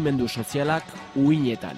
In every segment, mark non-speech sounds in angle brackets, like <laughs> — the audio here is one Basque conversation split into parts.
Mendu sozialak uinetan.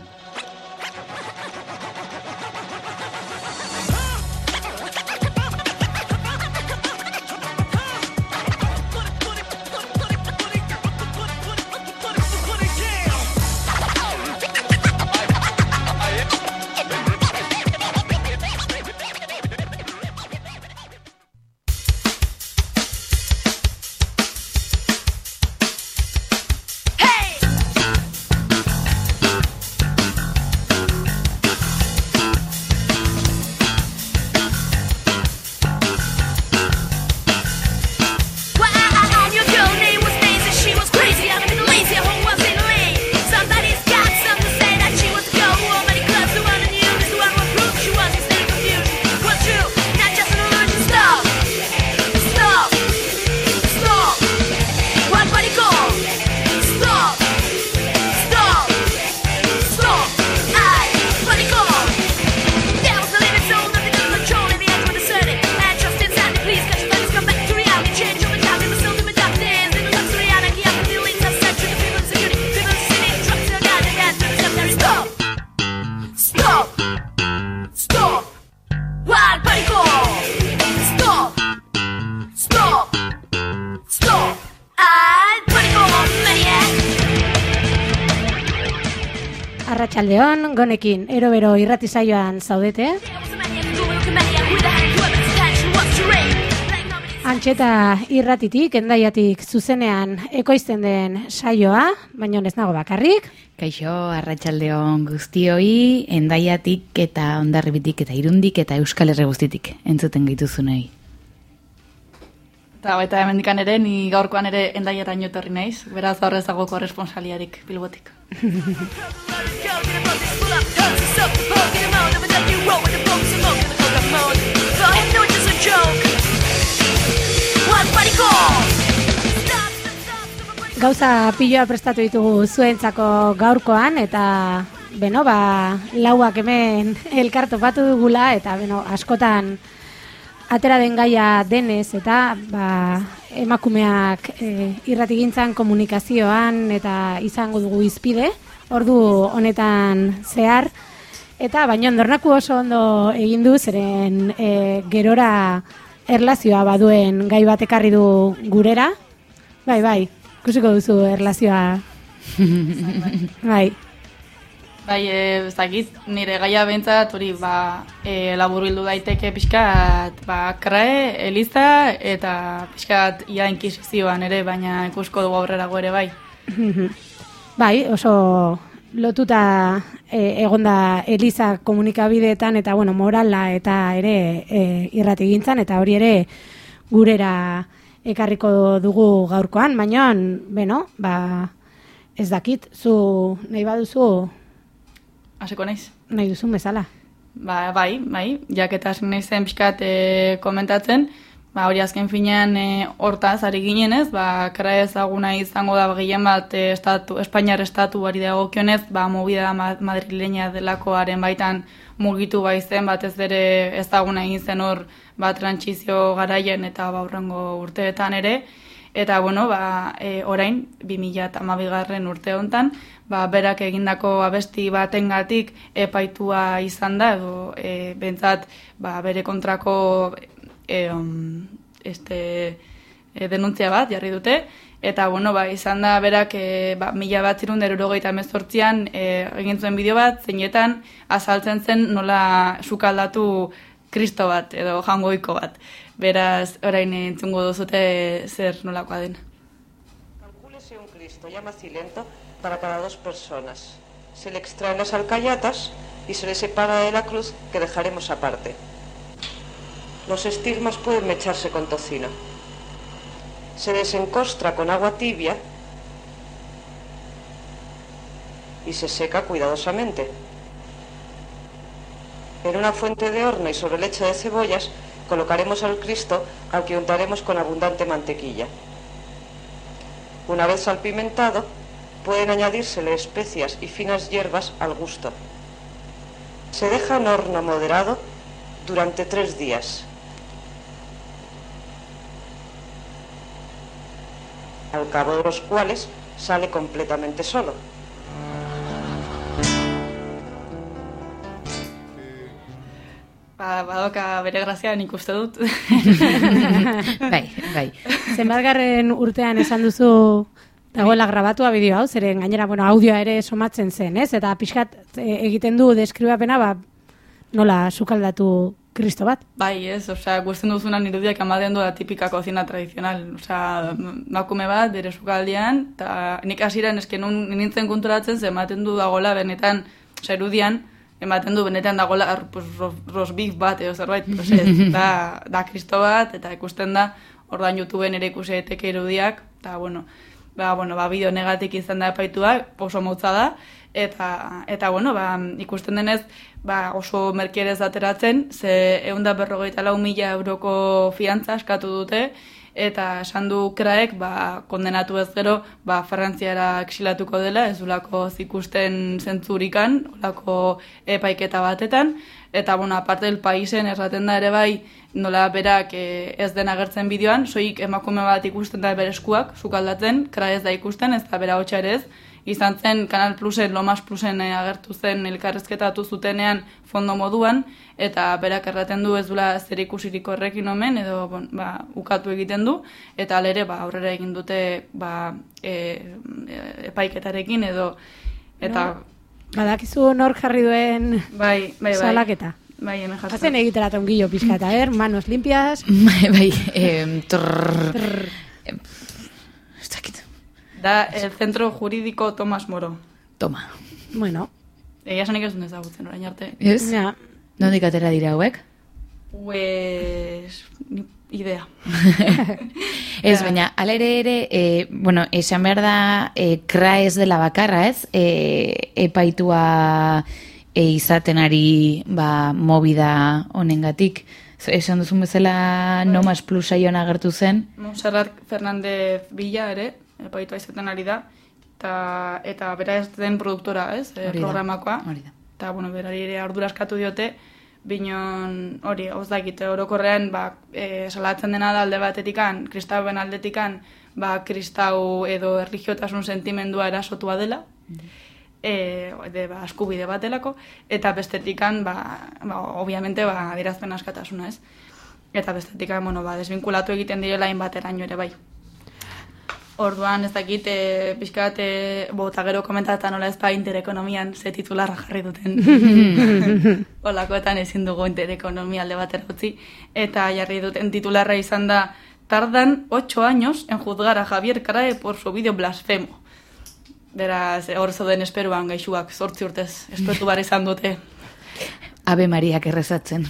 Gonekin, erobero irrati saioan zaudete. Antxeta irratitik, endaiatik zuzenean ekoizten den saioa, baina ez nago bakarrik. Kaixo, arratsaldeon guztioi, endaiatik eta ondarribitik eta irundik eta euskal herri guztitik entzuten gaituzunei. Eta baita hemendikan ere, ni gaurkoan ere endaiara inotorri naiz, beraz gaur ezagoko responsaliarik bilbotik. <laughs> Gauza piloa prestatu ditugu zuentzako gaurkoan eta beno, ba, lauak hemen <laughs> elkarto batu dugula eta beno, askotan atera den gaia denez eta ba, emakumeak e, irratigintzan komunikazioan eta izango dugu izpide, ordu honetan zehar, eta baino ondornaku oso ondo egin du zeren e, gerora erlazioa baduen gai bat ekarri du gurera, bai, bai, kusiko duzu erlazioa, <laughs> bai, Bai, e, ez dakit, nire gaia bentsat, hori, ba, e, labur bildu daiteke pixkat, ba, krae, eliza, eta pixkat ia inkisizioan ere, baina ikusko dugu aurrera ere bai. <laughs> bai, oso lotuta e, egonda Eliza komunikabideetan eta bueno, morala eta ere e, irrati eta hori ere gurera ekarriko dugu gaurkoan, baina, beno, ba, ez dakit, zu nahi baduzu Haseko naiz. nahi duzun bezala. Ba, bai, bai, jaketa hasi naizen pixkat e, komentatzen, ba, hori azken finean e, hortaz ari ginenez, ba, kara ezaguna izango da gehien bat e, estatu, Espainiar estatu bari dagokionez, ba, movida ma- madrileña delakoaren baitan mugitu baizen, batez ere ezaguna egin zen hor, ba, trantsizio garaien eta ba, hurrengo urteetan ere, Eta, bueno, ba, e, orain, 2008 urte hontan, ba, berak egindako abesti batengatik epaitua izan da, edo e, bentsat ba, bere kontrako e, um, este, e, denuntzia bat jarri dute, eta, bueno, ba, izan da berak e, ba, mila bat zirun derurogeita mezortzian e, egin zuen bideo bat, zeinetan azaltzen zen nola sukaldatu kristo bat, edo jangoiko bat. Beraz, orain entzungo duzute zer nolakoa den. Calcúlese un Cristo ya macilento para cada dos personas. Se le extraen las alcayatas y se le separa de la cruz que dejaremos aparte. Los estigmas pueden mecharse con tocino. Se desencostra con agua tibia y se seca cuidadosamente. En una fuente de horno y sobre leche de cebollas colocaremos al Cristo al que untaremos con abundante mantequilla. Una vez salpimentado, pueden añadírsele especias y finas hierbas al gusto. Se deja en horno moderado durante tres días. al cabo de los cuales sale completamente solo. Ba, badoka bere grazia nik uste dut. <laughs> bai, bai. Zenbargarren urtean esan duzu dagoela grabatua bideo hau, zeren gainera, bueno, audioa ere somatzen zen, ez? Eta pixkat e, egiten du deskribapena, ba, nola sukaldatu kristo bat. Bai, ez, osea, gusten duzunan irudiak ematen du da tipika kozina tradizional. Osea, makume bat, bere sukaldian, eta nik hasiran eske nun nintzen konturatzen, ze ematen du dagola benetan, osea, irudian, ematen du benetan dagola pues, ros, rosbif bat edo zerbait, <laughs> ez, da, da kristo bat, eta ikusten da, ordan YouTubeen ere ikusi daiteke irudiak, eta bueno, ba, bueno, ba, bideo negatik izan da epaitua, oso motza da, eta, eta bueno, ba, ikusten denez, ba, oso merkierez ateratzen, ze egun da berrogeita lau mila euroko fiantza eskatu dute, eta esan du kraek, ba, kondenatu ez gero, ba, Frantziara exilatuko dela, ez ulako zikusten zentzurikan, ulako epaiketa batetan, eta, bueno, aparte del paisen erraten da ere bai, nola berak e, ez den agertzen bideoan, soik emakume bat ikusten da bere eskuak, sukaldatzen, kra ez da ikusten, ez da bera hotxa ere ez, izan zen Kanal Plusen, Lomas Plusen e, agertu zen elkarrezketatu zutenean fondo moduan, eta berak erraten du ez dula zer ikusirik horrekin omen, edo bon, ba, ukatu egiten du, eta alere ba, aurrera egin dute ba, e, e, epaiketarekin, edo eta... Badakizu nor jarri duen bai, bai, bai. salaketa. Bai, hemen jatzen. Hazen egitera tongillo pixka eta, er, manos limpias. <laughs> Bai, bai, em, trrr, dakit. Da, el Centro Jurídico Tomas Moro. Toma. Bueno, Egia esanik ez duen ezagutzen orain arte. Ez? ja. Nondik atera dira hauek? Pues, ni idea. <laughs> Ez, baina, alere ere, e, bueno, esan behar da, e, kra ez dela bakarra, ez? E, epaitua e, izaten ari, ba, mobida honengatik. Esan duzun bezala Nomas Plus saioan agertu zen. Montserrat Fernández Villa ere, epaitua izaten ari da, eta, eta bera ez den produktora, ez, e, Hori da, programakoa. hori da. Eta, bueno, berari ere ardura eskatu diote, binon hori, hau dakite, orokorrean, ba, e, salatzen dena da alde batetikan, kristauen aldetikan, ba, kristau edo erligiotasun sentimendua erasotua dela, e, de, ba, askubide bat delako, eta bestetikan, ba, ba, obviamente, ba, adirazpen askatasuna, ez? Eta bestetikan, bueno, ba, desvinkulatu egiten direla inbateraino ere bai. Orduan, ez dakit, e, pixkat, e, bota gero komentata nola ez ba interekonomian ze titularra jarri duten. <laughs> Olakoetan ezin dugu interekonomia alde batera utzi. Eta jarri duten titularra izan da, tardan 8 años en juzgar a Javier Carae por su vídeo blasfemo. Beraz, hor zoden esperuan gaixuak, sortzi urtez, espertu bar izan dute. Ave Mariak errezatzen.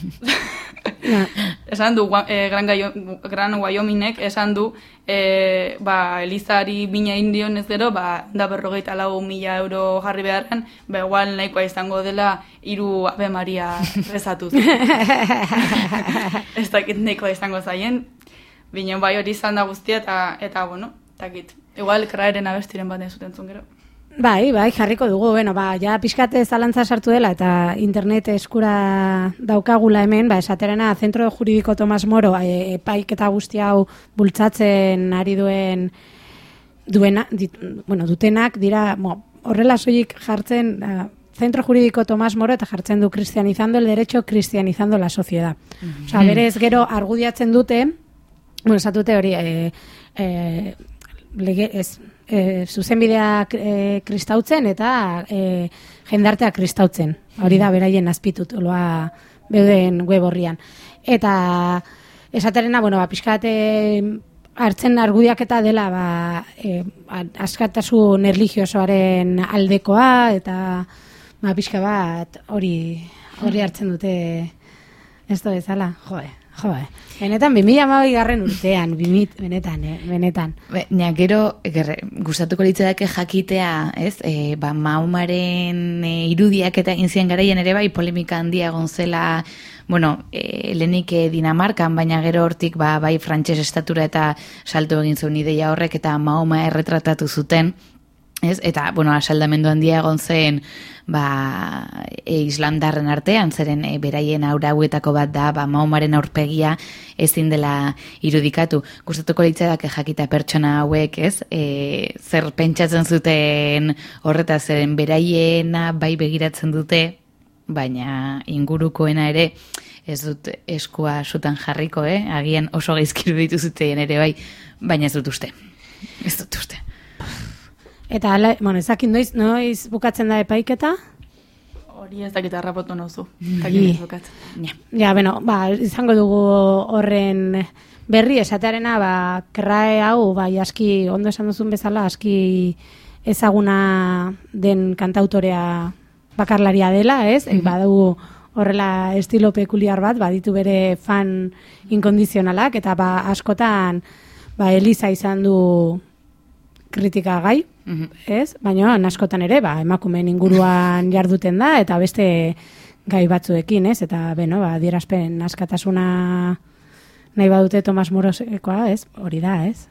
Esan du, eh, Gran, Gaio, Gran Wyomingek, esan du, eh, ba, Elizari bina indion ez gero, ba, da berrogeita lau mila euro jarri beharren, ba, igual nahikoa izango dela, hiru Ave Maria rezatuz. <laughs> ez dakit nahikoa izango zaien, binen bai hori izan da guztia, eta, eta bueno, dakit. Igual, kraeren abestiren bat ez zuten gero. Bai, bai, jarriko dugu, bueno, ba, ja pixkate zalantza sartu dela eta internet eskura daukagula hemen, ba, esaterena, Zentro Juridiko Tomas Moro, e, epaiketa guzti hau bultzatzen ari duen duena, dit, bueno, dutenak dira, mo, horrela soilik jartzen, da, Centro Jurídico Tomás Moro eta jartzen du cristianizando el derecho, cristianizando la sociedad. Osea, berez gero argudiatzen dute, bueno, esatute hori, e, e, lege, ez, e, zuzenbidea e, kristautzen eta e, jendartea kristautzen. Hori da beraien azpitutoloa beuden web horrian. Eta esaterena, bueno, ba, pixkat e, hartzen argudiaketa dela ba, e, askatasun erligiosoaren aldekoa eta ba, pixka bat hori hori hartzen dute ez da bezala, joe, joe. Benetan, 2008 garren urtean, bimit, benetan, eh, benetan. Be, gero, gerre, gustatuko litzedake jakitea, ez, e, ba, maumaren e, irudiak eta inzien garaien ere bai polemika handia egon zela, bueno, e, lehenik e, Dinamarkan, baina gero hortik ba, bai frantses estatura eta salto egin zuen ideia horrek eta mauma erretratatu zuten, Ez? Eta, bueno, asaldamendu handia egon zen, ba, e, islamdarren artean, zeren e, beraien aura hauetako bat da, ba, maumaren aurpegia ezin dela irudikatu. Gustatuko litzadak jakita pertsona hauek, ez? E, zer pentsatzen zuten horretaz, zeren beraiena bai begiratzen dute, baina ingurukoena ere ez dut eskua sutan jarriko, eh? agian oso gaizkiru dituzuteen ere bai, baina ez dut uste. Ez dut uste. Eta, ala, bueno, ezakin noiz, noiz bukatzen da epaiketa? Hori ez dakit harrapotu nozu. Ii. Ja. Ja, bueno, ba, izango dugu horren berri esatearena, ba, kerrae hau, bai, aski, ondo esan duzun bezala, aski ezaguna den kantautorea bakarlaria dela, ez? Mm Badu horrela estilo pekuliar bat, baditu bere fan inkondizionalak, eta ba, askotan, ba, Elisa izan du kritika gai, Mhm. ez? Baina askotan ere, ba, emakumeen inguruan <laughs> jarduten da, eta beste gai batzuekin, ez? Eta, beno, ba, dierazpen askatasuna nahi badute Tomas Morosekoa, ez? Hori da, ez?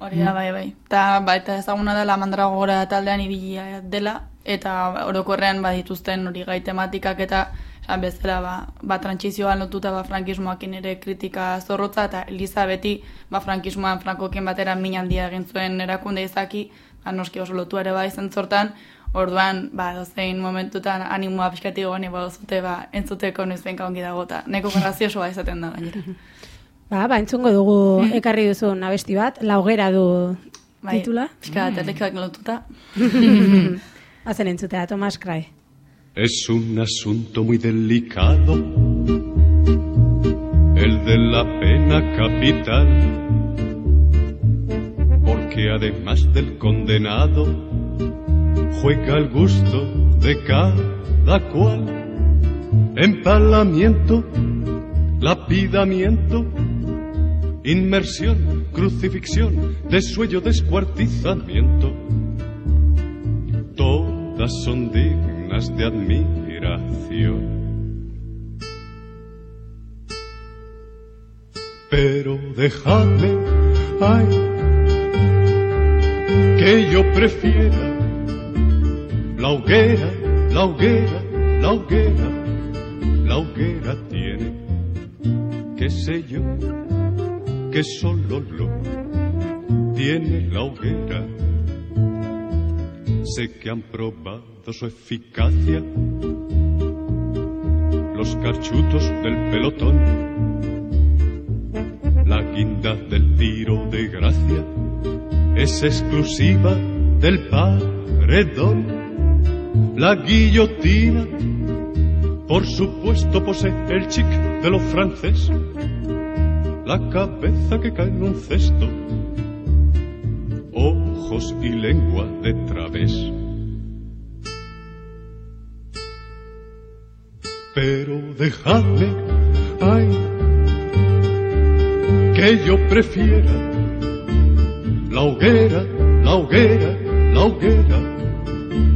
Hori da, bai, bai. Eta baita ezaguna dela mandragora taldean ibilia dela, eta orokorrean badituzten hori gai tematikak eta esan bezala ba, ba trantsizioan lotuta ba frankismoakin ere kritika zorrotza eta Eliza beti ba frankismoan frankokin batera min handia egin zuen erakunde izaki, ba noski oso lotua ere bai zen zortan, Orduan, ba, dozein momentutan animoa pixkati goni baduzute, ba, entzuteko noizbenka ongi dago, eta neko graziosoa izaten da gainera. <laughs> Ba, ba, entzungo dugu ekarri duzun abesti bat, laugera du Bai, titula. Pixka bat erlekioak lotuta. Hazen <laughs> <laughs> entzutea, Tomas Krai. Es un asunto muy delicado, el de la pena capital, porque además del condenado, juega el gusto de cada cual. Empalamiento, lapidamiento, inmersión, crucifixión, desuello, descuartizamiento. Todas son dignas de admiración. Pero dejadme, ay, que yo prefiera la hoguera, la hoguera, la hoguera, la hoguera tiene, qué sé yo, que solo lo tiene la hoguera. Sé que han probado su eficacia los carchutos del pelotón, la guinda del tiro de gracia es exclusiva del paredón. La guillotina, por supuesto, posee el chic de lo francés. La cabeza que cae en un cesto, ojos y lengua de través. Pero dejadme, ay, que yo prefiera la hoguera, la hoguera, la hoguera,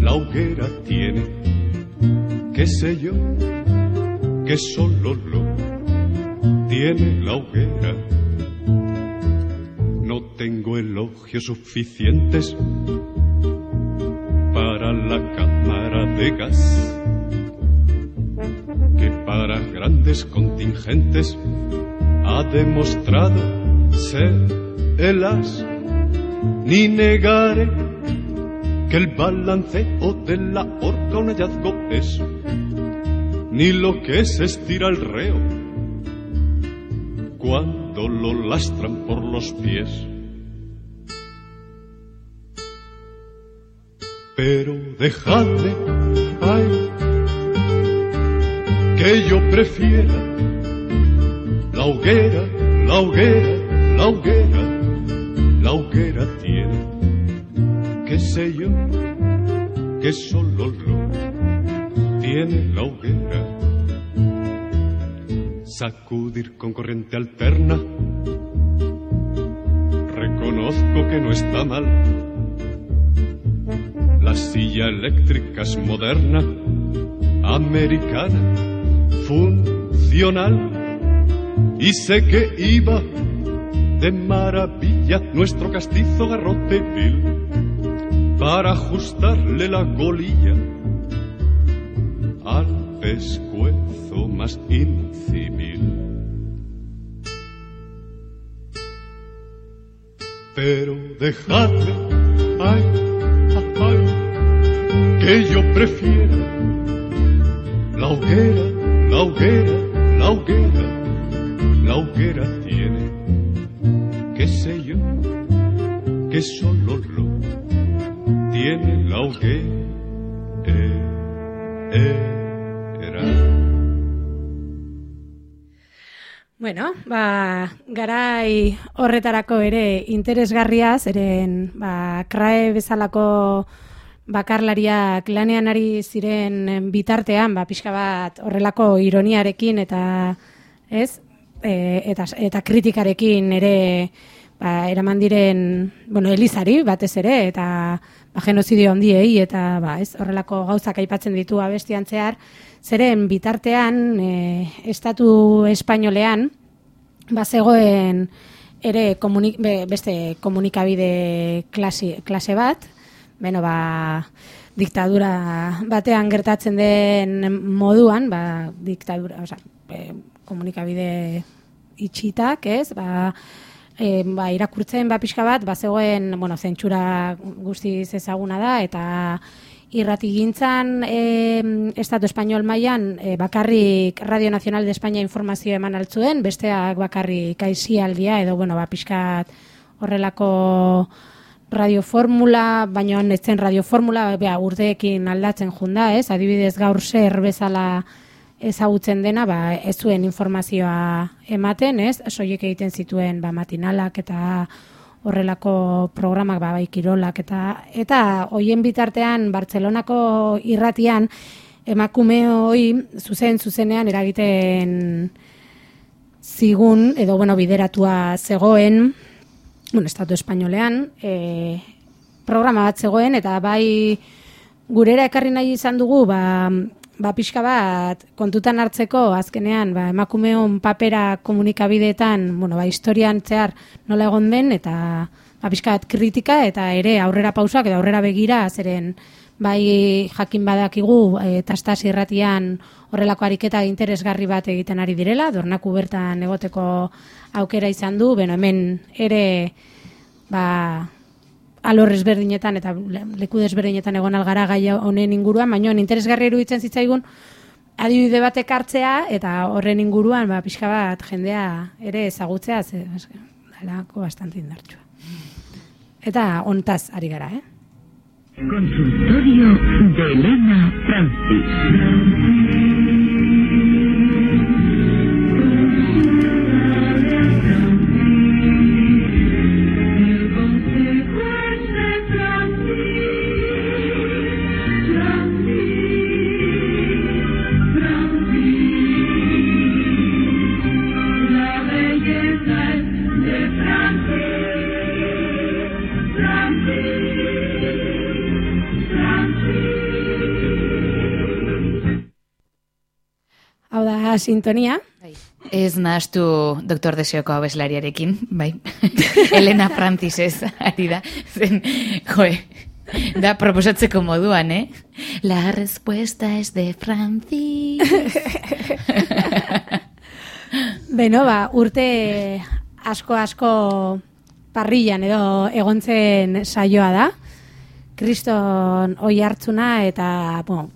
la hoguera tiene, qué sé yo, que solo lo tiene la hoguera. No tengo elogios suficientes para la cámara de gas, que para grandes contingentes ha demostrado ser el as. Ni negaré que el balanceo de la horca un hallazgo es, ni lo que es estira el reo cuando lo lastran por los pies. Pero dejadme, ay, que yo prefiera la hoguera, la hoguera, la hoguera, hoguera tiene, qué sé yo, que solo lo tiene la hoguera sacudir con corriente alterna. Reconozco que no está mal. La silla eléctrica es moderna, americana, funcional. Y sé que iba de maravilla nuestro castizo garrote vil para ajustarle la golilla al pescuezo más incivil. Pero dejadme, ay, ay, que yo prefiera la La hoguera, la hoguera, la hoguera, que solo lo tiene la hoguera. Bueno, ba, garai horretarako ere interesgarria, zeren ba, krae bezalako bakarlariak lanean ari ziren bitartean, ba, pixka bat horrelako ironiarekin eta ez, e, eta, eta kritikarekin ere ba, eraman diren, bueno, elizari batez ere, eta ba, genozidio handiei, eta ba, ez, horrelako gauzak aipatzen ditu abestian zehar, Zeren bitartean, e, estatu espainolean, bazegoen ere komunik, beste komunikabide klase, klase bat, beno, ba, diktadura batean gertatzen den moduan, ba, diktadura, oza, e, komunikabide itxitak, ez, ba, e, ba, irakurtzen ba pixka bat, bazegoen, bueno, zentsura guztiz ezaguna da, eta irrati gintzan e, Estatu Espainol mailan e, bakarrik Radio Nacional de España informazio eman altzuen, besteak bakarrik aizialdia edo bueno, ba, pixkat horrelako radioformula, baino netzen radioformula, bea, urteekin aldatzen junda, ez? Adibidez gaur zer bezala ezagutzen dena, ba, ez zuen informazioa ematen, ez? Soiek egiten zituen ba, matinalak eta horrelako programak ba, bai kirolak eta eta hoien bitartean Bartzelonako irratian emakume hoi zuzen zuzenean eragiten zigun edo bueno bideratua zegoen bueno estatu espainolean e, programa bat zegoen eta bai gurera ekarri nahi izan dugu ba ba, pixka bat, kontutan hartzeko, azkenean, ba, emakumeon papera komunikabideetan, bueno, ba, historian zehar nola egon den, eta ba, pixka bat kritika, eta ere aurrera pausak, eta aurrera begira, zeren, bai jakin badakigu, e, tastas irratian horrelako ariketa interesgarri bat egiten ari direla, dornaku bertan egoteko aukera izan du, beno, hemen ere, ba, alor ezberdinetan eta leku desberdinetan egon algara gai honen inguruan, baina interesgarri iruditzen zitzaigun adibide batek hartzea eta horren inguruan ba, pixka bat jendea ere ezagutzea ze, dalako bastante indartsua. Eta ontaz ari gara, eh? Consultorio de Elena Francis. Sintonia. Bai. Ez nahaztu doktor deseoko abeslariarekin, bai. <laughs> Elena Francis ez, ari da. Zen, joe, da proposatzeko moduan, eh? La respuesta es de Francis. <laughs> Beno, ba, urte asko-asko parrillan edo egontzen saioa da. Kriston oi hartzuna eta, bueno,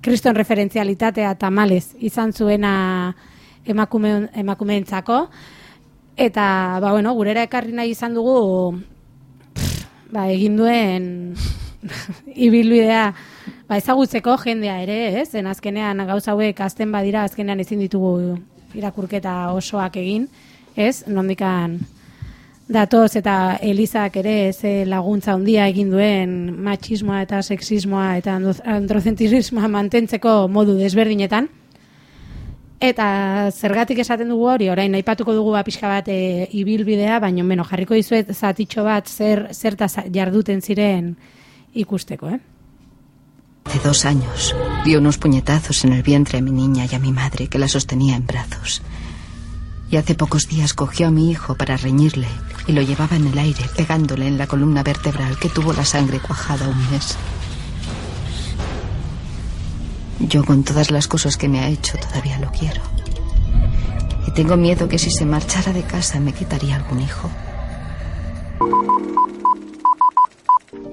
kriston referentzialitatea tamales izan zuena emakume, emakumeentzako eta ba, bueno, gurera ekarri nahi izan dugu ba, egin duen <laughs> ibilbidea ba, ezagutzeko jendea ere, ez? Zen azkenean gauza hauek azten badira azkenean ezin ditugu irakurketa osoak egin, ez? Nondikan datoz eta Elizak ere ze laguntza handia egin duen machismoa eta sexismoa eta androcentrismoa mantentzeko modu desberdinetan. Eta zergatik esaten dugu hori, orain aipatuko dugu ba pixka bat e, ibilbidea, baina meno jarriko dizuet zatitxo bat zer zerta jarduten ziren ikusteko, eh? Hace dos años dio unos puñetazos en el vientre a mi niña y a mi madre que la sostenía en brazos. Y hace pocos días cogió a mi hijo para reñirle y lo llevaba en el aire, pegándole en la columna vertebral que tuvo la sangre cuajada un mes. Yo con todas las cosas que me ha hecho todavía lo quiero. Y tengo miedo que si se marchara de casa me quitaría algún hijo.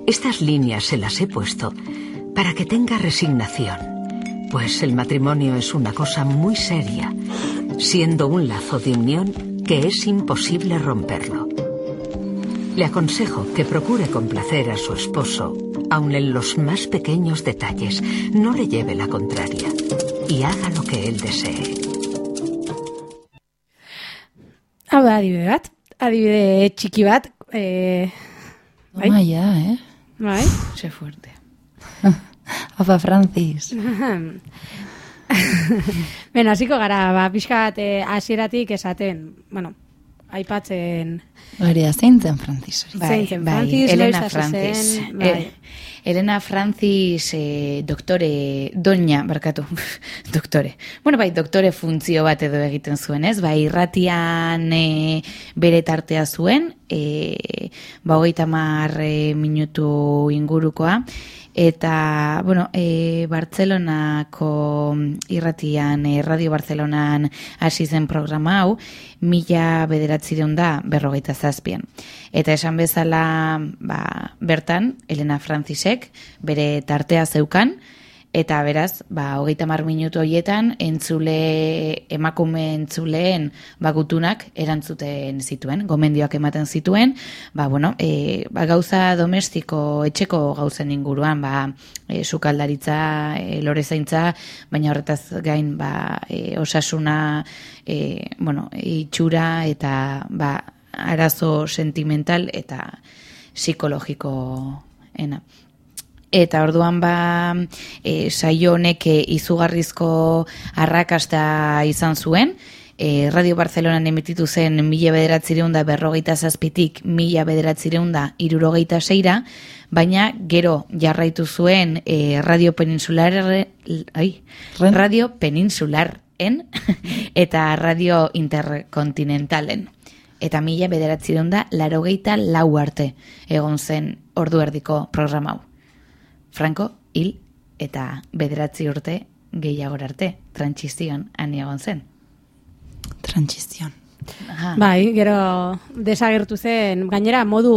Estas líneas se las he puesto para que tenga resignación Pues el matrimonio es una cosa muy seria, siendo un lazo de unión que es imposible romperlo. Le aconsejo que procure complacer a su esposo, aun en los más pequeños detalles. No le lleve la contraria y haga lo que él desee. Hau da, adibide bat. Adibide txiki bat. E, bai? Eh? Bai? Se fuerte. <laughs> Apa Francis. <laughs> <laughs> Beno, hasiko gara, ba, pixka bat eh, hasieratik esaten, bueno, aipatzen... Hori da, zein zen Francis hori? Zein zen Francis, Elena Francis. zen, bai. Eh, Elena Francis, eh, doktore, doña, barkatu, <laughs> doktore. Bueno, bai, doktore funtzio bat edo egiten zuen, ez? Bai, irratian eh, bere tartea zuen, eh, ba, hogeita mar eh, minutu ingurukoa, eta, bueno, e, Bartzelonako irratian, e, Radio Bartzelonan hasi zen programa hau, mila bederatzireun da berrogeita zazpian. Eta esan bezala, ba, bertan, Elena Francisek bere tartea zeukan, eta beraz, ba, hogeita mar minutu horietan, entzule, emakume entzuleen bagutunak erantzuten zituen, gomendioak ematen zituen, ba, bueno, e, ba, gauza domestiko, etxeko gauzen inguruan, ba, e, sukaldaritza, e, lorezaintza, baina horretaz gain, ba, e, osasuna, e, bueno, itxura, eta, ba, arazo sentimental eta psikologikoena. Eta orduan ba e, saio honek e, izugarrizko arrakasta izan zuen, e, Radio Barcelonan emititu zen mila bederatzireun da berrogeita zazpitik mila bederatzireun da irurogeita seira, baina gero jarraitu zuen e, Radio Peninsular ai, Radio Peninsularren <laughs> eta Radio Interkontinentalen. Eta mila bederatzireun da larogeita lau arte egon zen ordu erdiko programa hau. Franco hil eta bederatzi urte gehiagor arte, trantsizion ani egon zen. Trantsizion. Aha. Bai, gero desagertu zen, gainera modu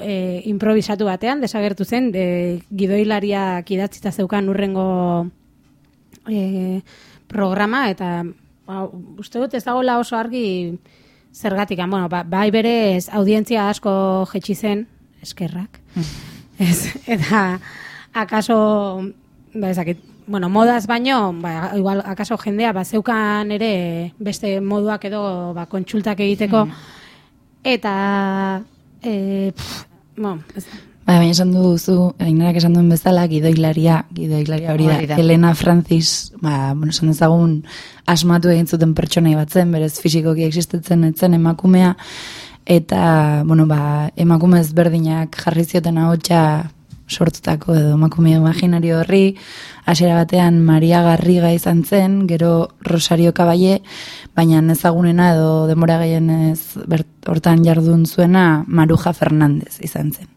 e, improvisatu batean, desagertu zen, de, gidoilariak idatzita zeukan urrengo e, programa, eta ba, uste dut ez dagoela oso argi zergatik, bueno, ba, bai berez audientzia asko jetxi zen, eskerrak, ez, eta akaso, ba ezakit, bueno, modaz baino, ba, igual, akaso jendea, ba, zeukan ere beste moduak edo ba, kontsultak egiteko, eta, e, pff, bueno, ez, Bai, baina esan duzu, ainarak esan duen bezala, gidoilaria, gidoilaria hori da, da. Elena Francis, ba, bueno, esan dezagun asmatu egin zuten pertsonai batzen, berez fisikoki existitzen etzen emakumea, eta, bueno, ba, emakume ezberdinak jarri zioten ahotsa sortutako edo emakume imaginario horri, hasiera batean Maria Garriga izan zen, gero Rosario Caballe, baina ezagunena edo denbora gehienez hortan jardun zuena Maruja Fernandez izan zen.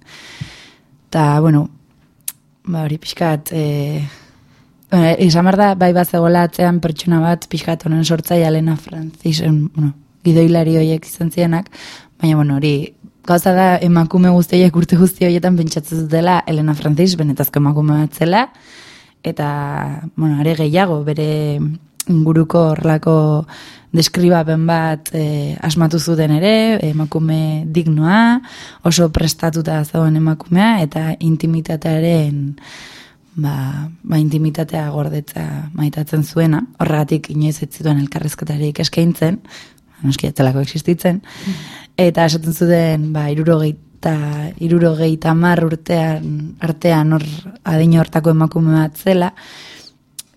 Eta, bueno, ba, hori pixkat, e, izan da, bai bat zegoela atzean pertsona bat, pixkat honen sortzaia Elena Francisen, bueno, gidoilari horiek izan zienak, baina, bueno, hori, gauza da emakume guztiak urte guzti horietan pentsatzen dutela Elena Francis benetazko emakume bat zela, eta, bueno, are gehiago, bere inguruko horrelako deskribapen bat e, asmatu zuten ere, emakume dignoa, oso prestatuta zegoen emakumea, eta intimitatearen ba, ba intimitatea gordetza maitatzen zuena, horregatik inoiz ez zituen elkarrezketarik eskaintzen, noski etzelako existitzen, eta esaten zuten, ba, irurogeita, irurogeita mar urtean, artean hor adin hortako emakume bat zela,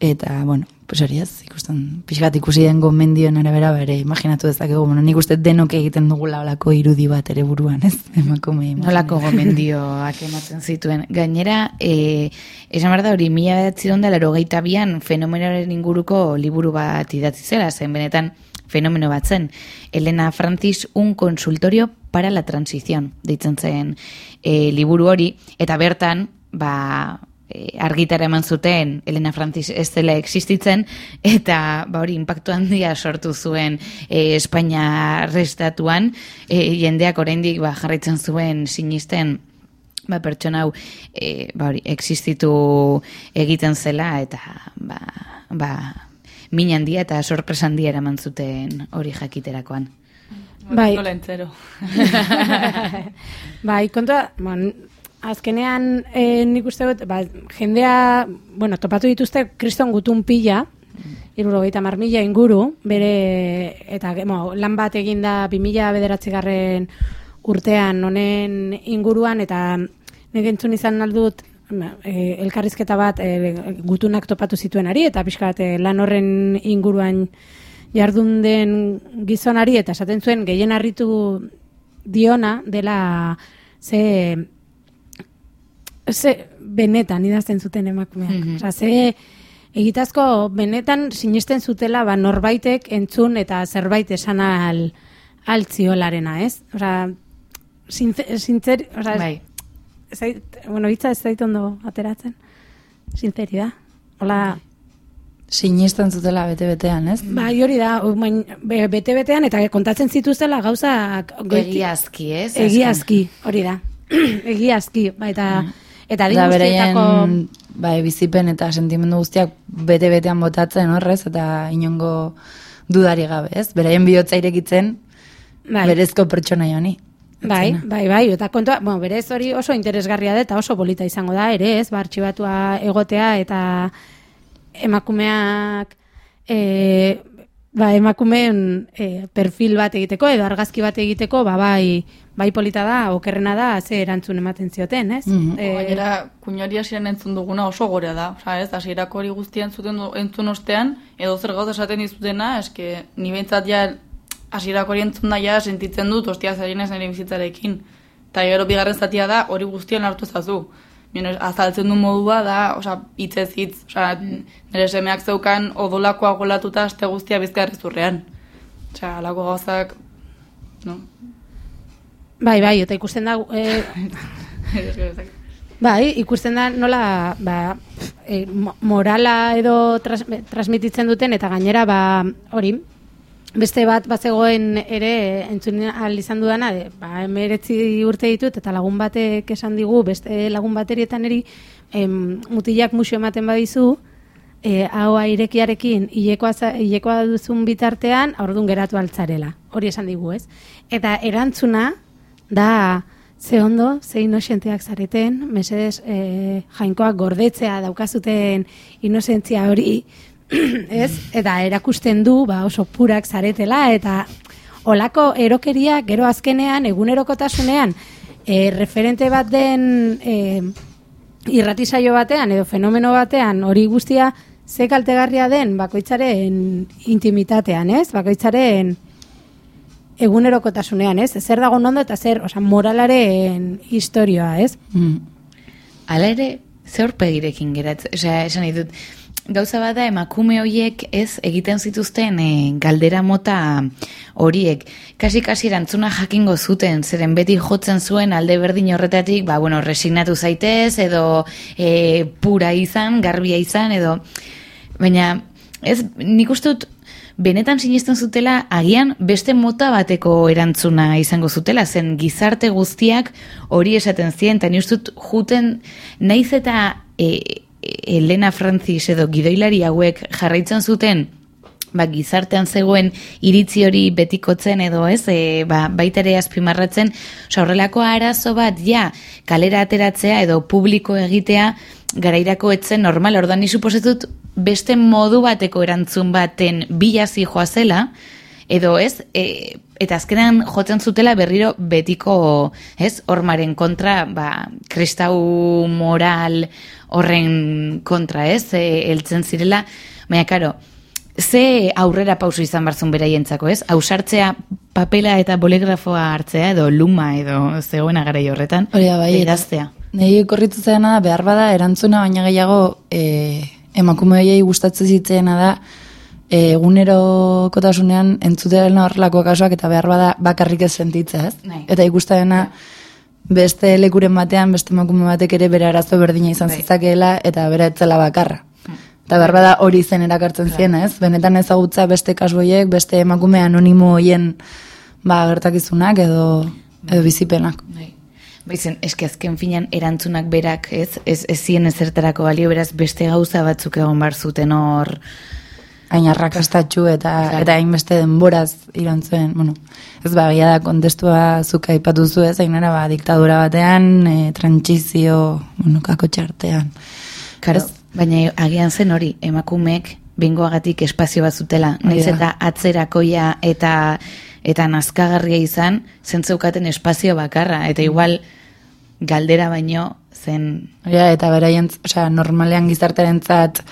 eta, bueno, pues hori ez, ikusten, pixkat ikusi den gomendioen arabera bere, imaginatu dezakegu, bueno, nik uste denok egiten dugula olako irudi bat ere buruan, ez, <laughs> emakume. Nolako gomendioak ematen zituen. Gainera, e, esan behar da hori, mila behatziron da laro bian fenomenoaren inguruko liburu bat idatzi zela, zen benetan fenomeno bat zen. Elena Francis, un consultorio para la transición, deitzen zen e, liburu hori, eta bertan, ba, e, argitara eman zuten Elena Francis ez dela existitzen eta ba hori inpaktu handia sortu zuen e, Espainia restatuan e, jendeak oraindik ba jarraitzen zuen sinisten ba pertsona hau e, ba hori existitu egiten zela eta ba ba, min handia eta sorpresa handia eraman zuten hori jakiterakoan. Bai. Nola entzero. <laughs> bai, kontua, bon, azkenean e, nik uste dut, ba, jendea, bueno, topatu dituzte kriston gutun pila, irurogeita mar mila inguru, bere, eta bueno, lan bat egin da 2000 bederatzi garren urtean honen inguruan, eta nik entzun izan aldut, e, elkarrizketa bat e, gutunak topatu zituenari, eta pixka bat e, lan horren inguruan jardun den gizonari, eta esaten zuen gehien harritu diona dela ze ze benetan idazten zuten emakumeak. Mhm. Osea, ze egitazko benetan sinesten zutela ba norbaitek entzun eta zerbait esan al altziolarena, ez? Osea, sincer, sincer, osea, Bai. Zait, bueno, hitza ez zait ondo ateratzen. Sinceridad. Hola, Sinisten zutela bete-betean, ez? bai hori da, bain, be- bete-betean eta kontatzen zituztela gauzak Egiazki, ez? Egiazki, hori da. <clears throat> Egiazki, ba, eta eta adin Da guztietako beraien bai, bizipen eta sentimendu guztiak bete-betean botatzen horrez, eta inongo dudari gabe, ez? Beraien bihotza irekitzen Bai. berezko pertsona joni. Bai, bai, bai, eta kontua, bueno, berez hori oso interesgarria da eta oso polita izango da, ere ez, ba, artxibatua egotea eta emakumeak e, ba, emakumeen e, perfil bat egiteko edo argazki bat egiteko, ba, bai, bai polita da, okerrena da, ze erantzun ematen zioten, ez? Mhm. E, Gainera, kuñari hasieran entzun duguna oso gorea da. Osa, ez, hasierako hori guztian zuten entzun ostean, edo zer gauza esaten dizutena, eske, ni behintzat ja, hasierako hori entzun da ja, sentitzen dut, ostia zarien ez nire bizitzarekin. Eta gero bigarren zatia da, hori guztian hartu ezazu. Bino, azaltzen du modua da, osa, hitzez hitz, osa, nire semeak zeukan odolakoa golatuta aste guztia bizkarrezurrean. Osea, alako gauzak, no? bai, bai, eta ikusten da, e, <laughs> Bai, ikusten da nola ba, e, mo- morala edo tras, transmititzen duten eta gainera ba, hori beste bat bazegoen ere entzun ahal izan dudana de, ba, emeretzi urte ditut eta lagun batek esan digu beste lagun baterietan eri em, mutilak musio ematen badizu e, hau irekiarekin hilekoa, hilekoa duzun bitartean aurdun geratu altzarela. Hori esan digu, ez? Eta erantzuna da ze ondo, ze inosenteak zareten, mesedez e, jainkoak gordetzea daukazuten inozentzia hori, <clears throat> ez? Eta erakusten du, ba, oso purak zaretela, eta olako erokeria gero azkenean, egunerokotasunean, e, referente bat den e, irratisaio batean edo fenomeno batean hori guztia ze kaltegarria den bakoitzaren intimitatean, ez? Bakoitzaren egunerokotasunean, ez? Zer dago ondo eta zer, osea, moralaren historioa, ez? Mm. Hala ere, ze geratzen, osea, esan nahi dut, gauza bada emakume horiek ez egiten zituzten e, galdera mota horiek. Kasi kasi erantzuna jakingo zuten, zeren beti jotzen zuen alde berdin horretatik, ba, bueno, resignatu zaitez, edo e, pura izan, garbia izan, edo... Baina, ez, nik uste benetan sinesten zutela agian beste mota bateko erantzuna izango zutela, zen gizarte guztiak hori esaten zien, eta ni uste dut juten naiz eta e, Elena Francis edo gidoilari hauek jarraitzen zuten ba, gizartean zegoen iritzi hori betikotzen edo ez, e, ba, baita ere azpimarratzen, horrelako arazo bat, ja, kalera ateratzea edo publiko egitea, garairako etzen normal, ordan suposetut beste modu bateko erantzun baten bilazi joa zela, edo ez, e, eta azkenan jotzen zutela berriro betiko, ez, hormaren kontra, ba, kristau moral horren kontra, ez, e, eltzen zirela, baina, karo, ze aurrera pausu izan barzun beraientzako, ez? Ausartzea papela eta boligrafoa hartzea edo luma edo zegoena garai horretan. Hori da, bai, Idaztea. Nei korritu da, behar bada erantzuna baina gehiago e, emakume gustatzen zitzeena da egunerokotasunean entzutearen horrelako kasuak eta behar bada bakarrik ez sentitzea, ez? Bai. Eta ikustaena beste lekuren batean, beste emakume batek ere bere arazo berdina izan Bai. zitzakeela eta bera etzela bakarra. Eta behar bada hori zen erakartzen ziena, ez? Benetan ezagutza beste kasu horiek, beste emakume anonimo hoien ba, gertakizunak edo, edo bizipenak. Bai. Baizen, eske azken finan erantzunak berak, ez, ez, ez zien ezertarako balio, beraz beste gauza batzuk egon bar zuten hor, hain arrakastatxu eta eta hainbeste denboraz irantzuen, bueno, ez ba, da kontestua zuka aipatu zu ez, hain ba, diktadura batean, e, trantzizio, bueno, kako txartean. Karo, baina agian zen hori, emakumeek bengoagatik espazio bat zutela, naiz eta atzerakoia eta eta nazkagarria izan, zentzeukaten espazio bakarra, eta igual galdera baino zen Ja, eta beraien, osea, normalean gizartearentzat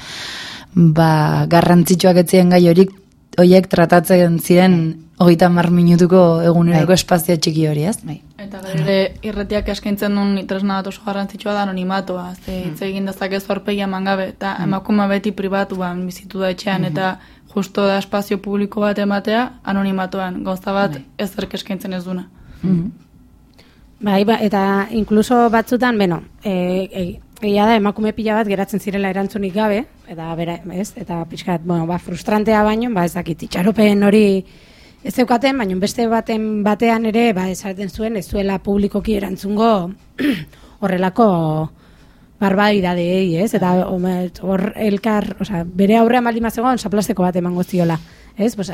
ba, garrantzitsuak etzien gai horik, hoiek tratatzen ziren hogeita mar minutuko eguneroko Bai. espazio txiki hori, ez? Bai. Eta gero ere irretiak eskaintzen duen tresna bat oso garrantzitsua da anonimatoa, ze hitz egin dezakezu aurpegia mangabe, eta emakume beti pribatuan bizitu da etxean, eta justo da espazio publiko bat ematea anonimatoan, gauza bat ezerk eskaintzen ez duna. Bai, ba, eta inkluso batzutan, beno, e, e, egia da emakume pila bat geratzen zirela erantzunik gabe, eta bera, ez, eta pixkat, bueno, ba, frustrantea baino, ba, ez dakit, itxaropen hori ez zeukaten, baina beste baten batean ere, ba, esaten zuen, ez zuela publikoki erantzungo <clears throat> horrelako barbaridadei, ez? Eta hor elkar, osea, bere aurrean baldin bazegoen saplasteko bat emango ziola, ez? Pues,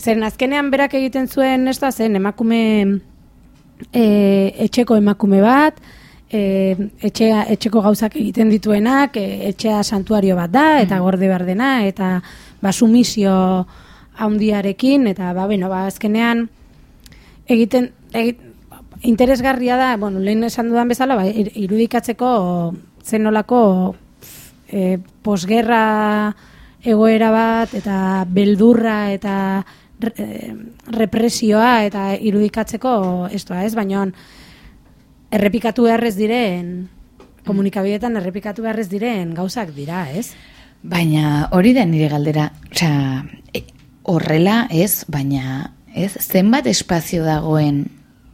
zeren azkenean berak egiten zuen esto zen emakume e, etxeko emakume bat, e, etxea, etxeko gauzak egiten dituenak, e, etxea santuario bat da, eta gorde behar dena, eta ba, sumisio handiarekin, eta ba, bueno, ba, azkenean egiten, egit, interesgarria da, bueno, lehen esan dudan bezala, ba, ir- irudikatzeko zenolako e, posgerra egoera bat, eta beldurra, eta re- eh, represioa, eta irudikatzeko estoa, ez? Baina errepikatu beharrez diren, komunikabidetan errepikatu beharrez diren gauzak dira, ez? Baina hori da nire galdera, osea, e, horrela ez, baina ez, zenbat espazio dagoen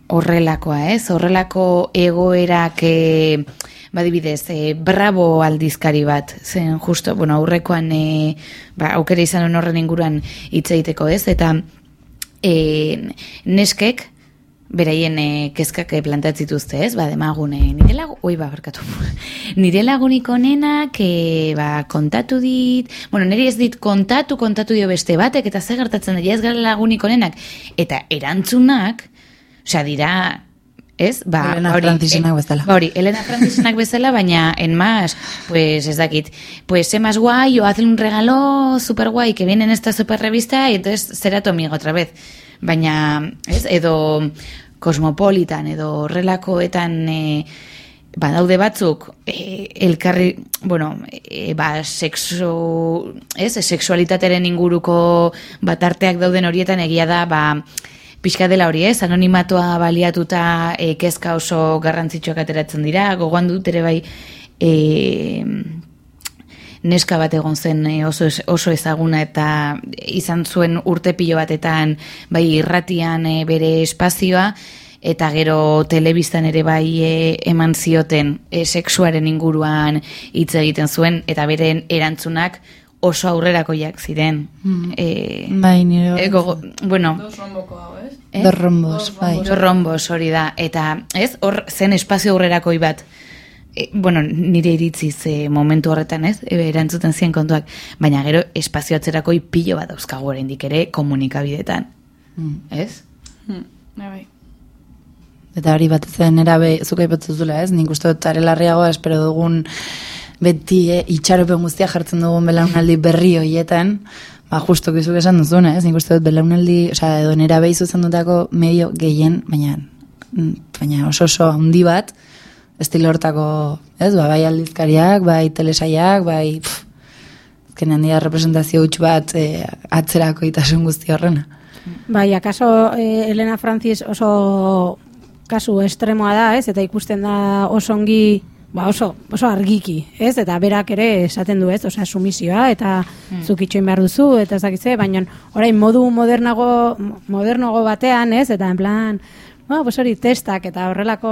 horrelakoa, ez? Horrelako egoerak e, badibidez, e, bravo aldizkari bat, zen justo, bueno, aurrekoan e, ba, aukera izan horren inguruan hitz egiteko, ez? Eta e, neskek, beraien e, kezkak eh, plantatzen dituzte, ez? Ba, demagune, nire lagu, oi, ba, barkatu. <laughs> nire lagunik onenak, e, ba, kontatu dit, bueno, nire ez dit kontatu, kontatu dio beste batek, eta zer gertatzen dira ez gara lagunik onenak, eta erantzunak, osea, dira, ez? Ba, Elena hori, Franzisenak eh, bezala. ba, hori, Elena Franzisenak bezala, baina en más, pues ez dakit, pues sé más guay o hacen un regalo super guay que viene en esta super revista y entonces será tu amigo otra vez. Baina, ez, edo Cosmopolitan, edo horrelakoetan e, badaude batzuk e, elkarri, bueno, e, ba, sexu, ez, sexualitatearen inguruko batarteak dauden horietan egia da, ba, pixka dela hori ez, anonimatoa baliatuta e, kezka oso garrantzitsuak ateratzen dira, gogoan dut ere bai e, neska bat egon zen e, oso, es- oso ezaguna eta izan zuen urte pilo batetan bai irratian e, bere espazioa eta gero telebistan ere bai e, eman zioten e, sexuaren inguruan hitz egiten zuen eta beren erantzunak oso aurrerakoiak ziren. Mm. E, Bai, nire e, gogo, bueno, Dos romboko hau, ez? Eh? Dos rombos, bai. Dos rombos hori da. Eta, ez, hor zen espazio aurrerakoi bat. E, bueno, nire iritziz e, momentu horretan, ez, e, erantzuten ziren kontuak. Baina gero, espazio atzerakoi pilo bat dauzkagu oraindik ere komunikabidetan. Mm. Ez? Hmm, bai, bai. Eta hori bat zen erabe, zuka aipatzen zula, ez? Nik uste dut arelarriagoa espero dugun beti eh, itxaropen guztia jartzen dugun belaunaldi berri hoietan, ba, justo kizuk esan duzuna, ez? Nik uste dut belaunaldi, osea, edo nera behi zuzen dutako medio gehien, baina, mm, baina oso oso handi bat, estilo hortako, ez? Ba, bai aldizkariak, bai telesaiak, bai, pff, azkenean dira representazio huts bat eh, atzerako itasun guzti horrena. Bai, akaso eh, Elena Francis oso kasu estremoa da, ez? Eta ikusten da oso ongi, ba oso, oso argiki, ez? Eta berak ere esaten du, ez? Osea, sumisioa eta Hmm. zuk itxoin behar duzu eta ez dakitze, baina orain modu modernago modernogo batean, ez? Eta en plan, ba, pues hori testak eta horrelako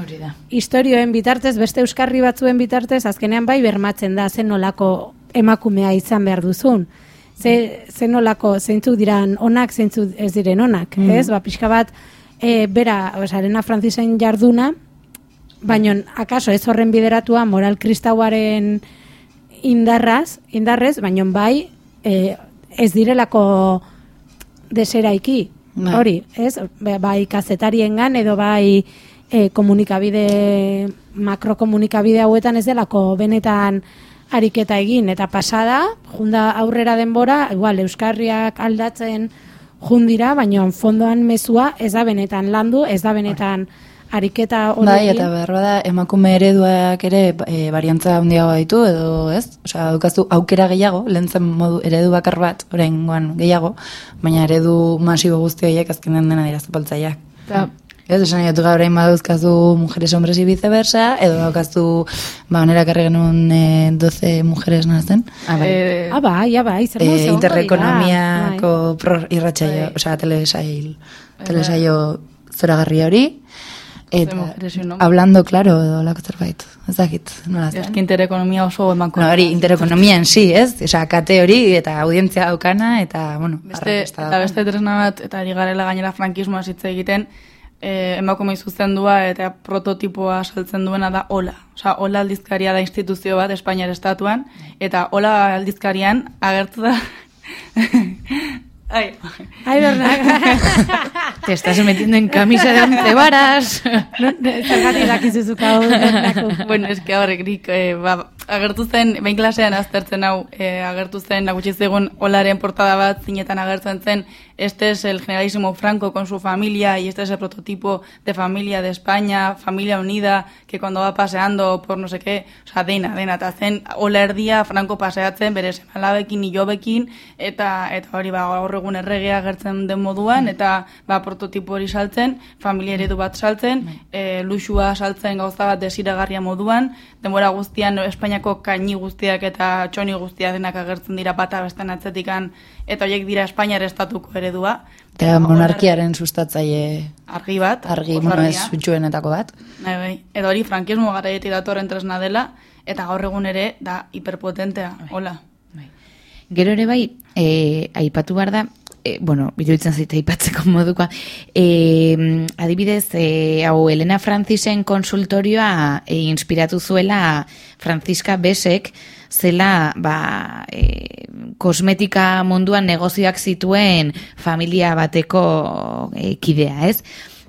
Hori da. historioen bitartez, beste euskarri batzuen bitartez, azkenean bai bermatzen da zen nolako emakumea izan behar duzun. Ze, ze nolako, zeintzuk diran onak, zeintzuk ez diren onak, Mm. ez? Ba, pixka bat, e, bera, oza, Elena Francisen jarduna, baino akaso ez horren bideratua moral kristauaren indarraz, indarrez, baino bai e, ez direlako deseraiki, Bai. hori, ez? Bai kazetariengan edo bai e, komunikabide, makrokomunikabide hauetan ez delako benetan ariketa egin, eta pasada, junda aurrera denbora, igual, Euskarriak aldatzen jundira, baina fondoan mezua ez da benetan landu, ez da benetan ariketa hori Bai, eta behar bada emakume ereduak ere e, variantza handiagoa ditu edo, ez? Osea, daukazu aukera gehiago, lentzen modu eredu bakar bat, oraingoan gehiago, baina eredu masibo guzti horiek azkenen dena dira zapaltzaileak. Eta, Ez, esan nahi dut gaur egin badauzkazu mujeres hombres y viceversa, edo daukazu, ba, onera karri genuen e, 12 mujeres nazten. Ah, bai. eh, Ah, bai, ja, bai, zer E, ondo interrekonomiako dira. pro irratsaio, osea, telesail, telesaio zoragarri hori. Eta, hablando, claro, edo lako zerbait. Ez dakit, nola zen. Eski interekonomia oso emanko. No, hori, interekonomia en sí, ez? Osea, kate hori, eta audientzia daukana, eta, bueno, Beste, eta beste tresna bat, eta ari garela gainera frankismoa hitz egiten, eh, emakume zuzendua eta prototipoa saltzen duena da Ola. Osea, Ola aldizkaria da instituzio bat Espainiar estatuan, eta Ola aldizkarian agertu da... <laughs> Ai, Ai, bernak. <laughs> Te estás metiendo en camisa de once varas. Zergatik dakizuzuk hau bueno, eske horrek nik, eh, ba, agertu zen, behin klasean aztertzen hau, eh, agertu zen, nagutsi zegoen olaren portada bat, zinetan agertzen zen, este es el generalísimo Franco con su familia y este es el prototipo de familia de España, familia unida, que cuando va paseando por no sé qué, o sea, dena, dena, eta zen ola erdia Franco paseatzen, bere semalabekin, ilobekin, eta eta hori ba, gaur egun erregea agertzen den moduan, eta ba, prototipo hori saltzen, familia eredu bat saltzen, e, luxua saltzen gauza bat desiragarria moduan, denbora guztian Espainiako kaini guztiak eta txoni guztiak denak agertzen dira bata bestan atzetikan, eta horiek dira Espainiar estatuko eredua. Eta monarkiaren sustatzaile Argi bat, argi, oso bueno, ez argia. sutsuenetako bat. Bai, bai. Edo hori frankismo garaietik datorren tresna dela, eta gaur egun ere da hiperpotentea, hola. Gero ere bai, e, aipatu behar da, e, bueno, biruditzen zaite aipatzeko <laughs> modukoa, e, adibidez, e, hau Elena Francisen konsultorioa e, inspiratu zuela Franziska Besek, zela ba, e, kosmetika munduan negozioak zituen familia bateko e, kidea, ez?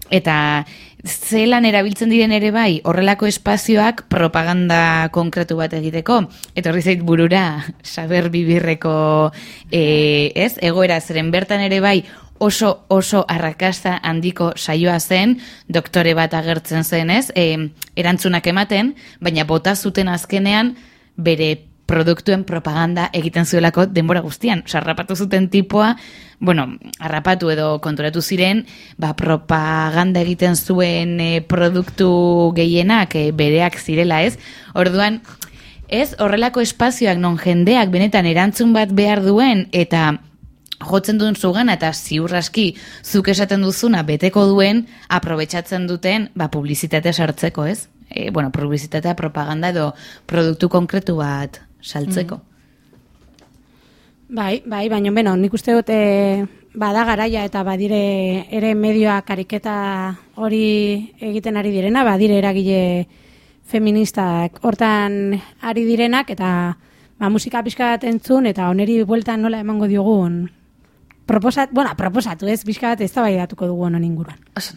Eta zelan erabiltzen diren ere bai horrelako espazioak propaganda konkretu bat egiteko. Eta horri zait burura saber bibirreko e, ez? Egoera zeren bertan ere bai oso oso arrakasta handiko saioa zen doktore bat agertzen zen ez? E, erantzunak ematen baina bota zuten azkenean bere produktuen propaganda egiten zuelako denbora guztian. Osa, harrapatu zuten tipoa, bueno, harrapatu edo konturatu ziren, ba, propaganda egiten zuen e, produktu gehienak e, bereak zirela, ez? Orduan, ez horrelako espazioak non jendeak benetan erantzun bat behar duen eta jotzen duen zugana eta ziurraski zuk esaten duzuna beteko duen aprobetxatzen duten ba, publizitate sartzeko, ez? E, bueno, publizitatea, propaganda edo produktu konkretu bat saltzeko. Bai, bai, baina beno, nik uste dut e, bada garaia eta badire ere medioak ariketa hori egiten ari direna, badire eragile feministak hortan ari direnak eta ba, musika pixka bat entzun eta oneri bueltan nola emango diogun proposat, bueno, proposatu ez, pixka bat ez da dugu honen inguruan. Oso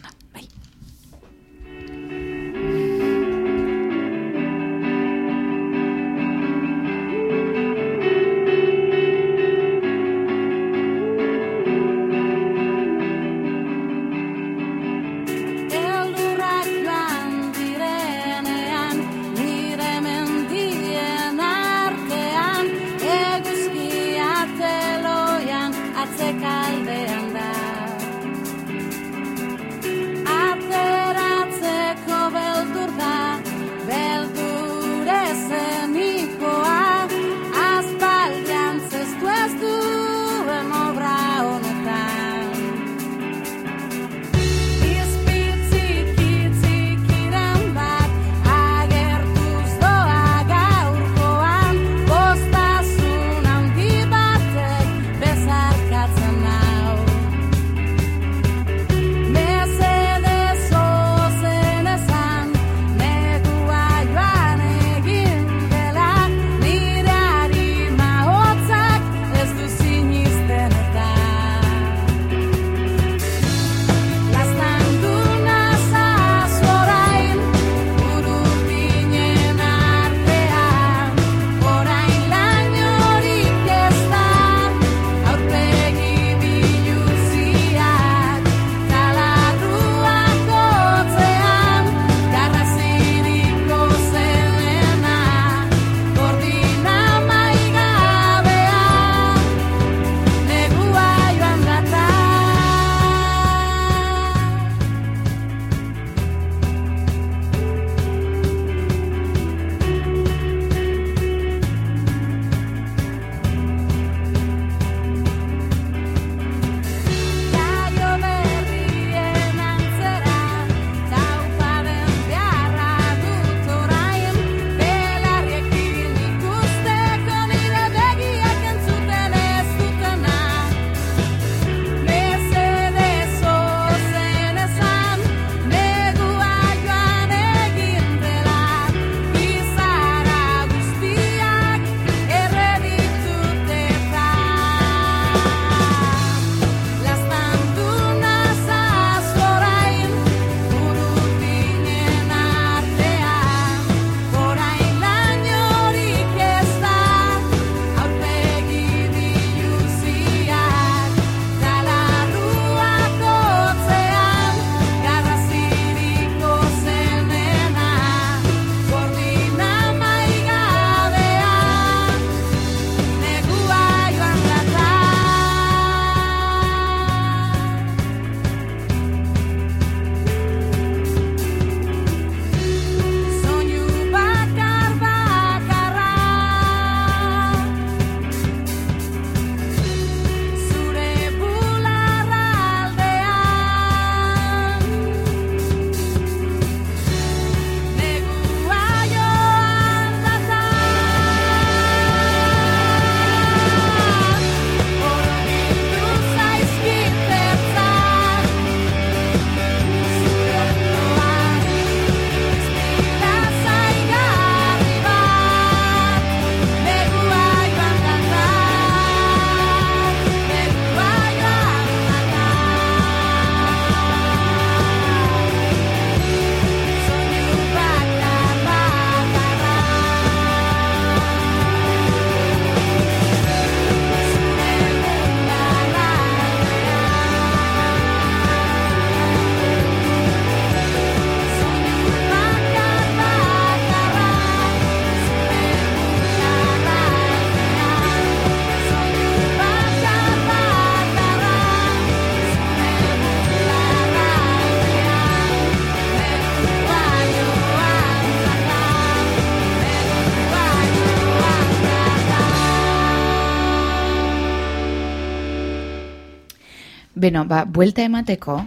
Beno, ba, buelta emateko,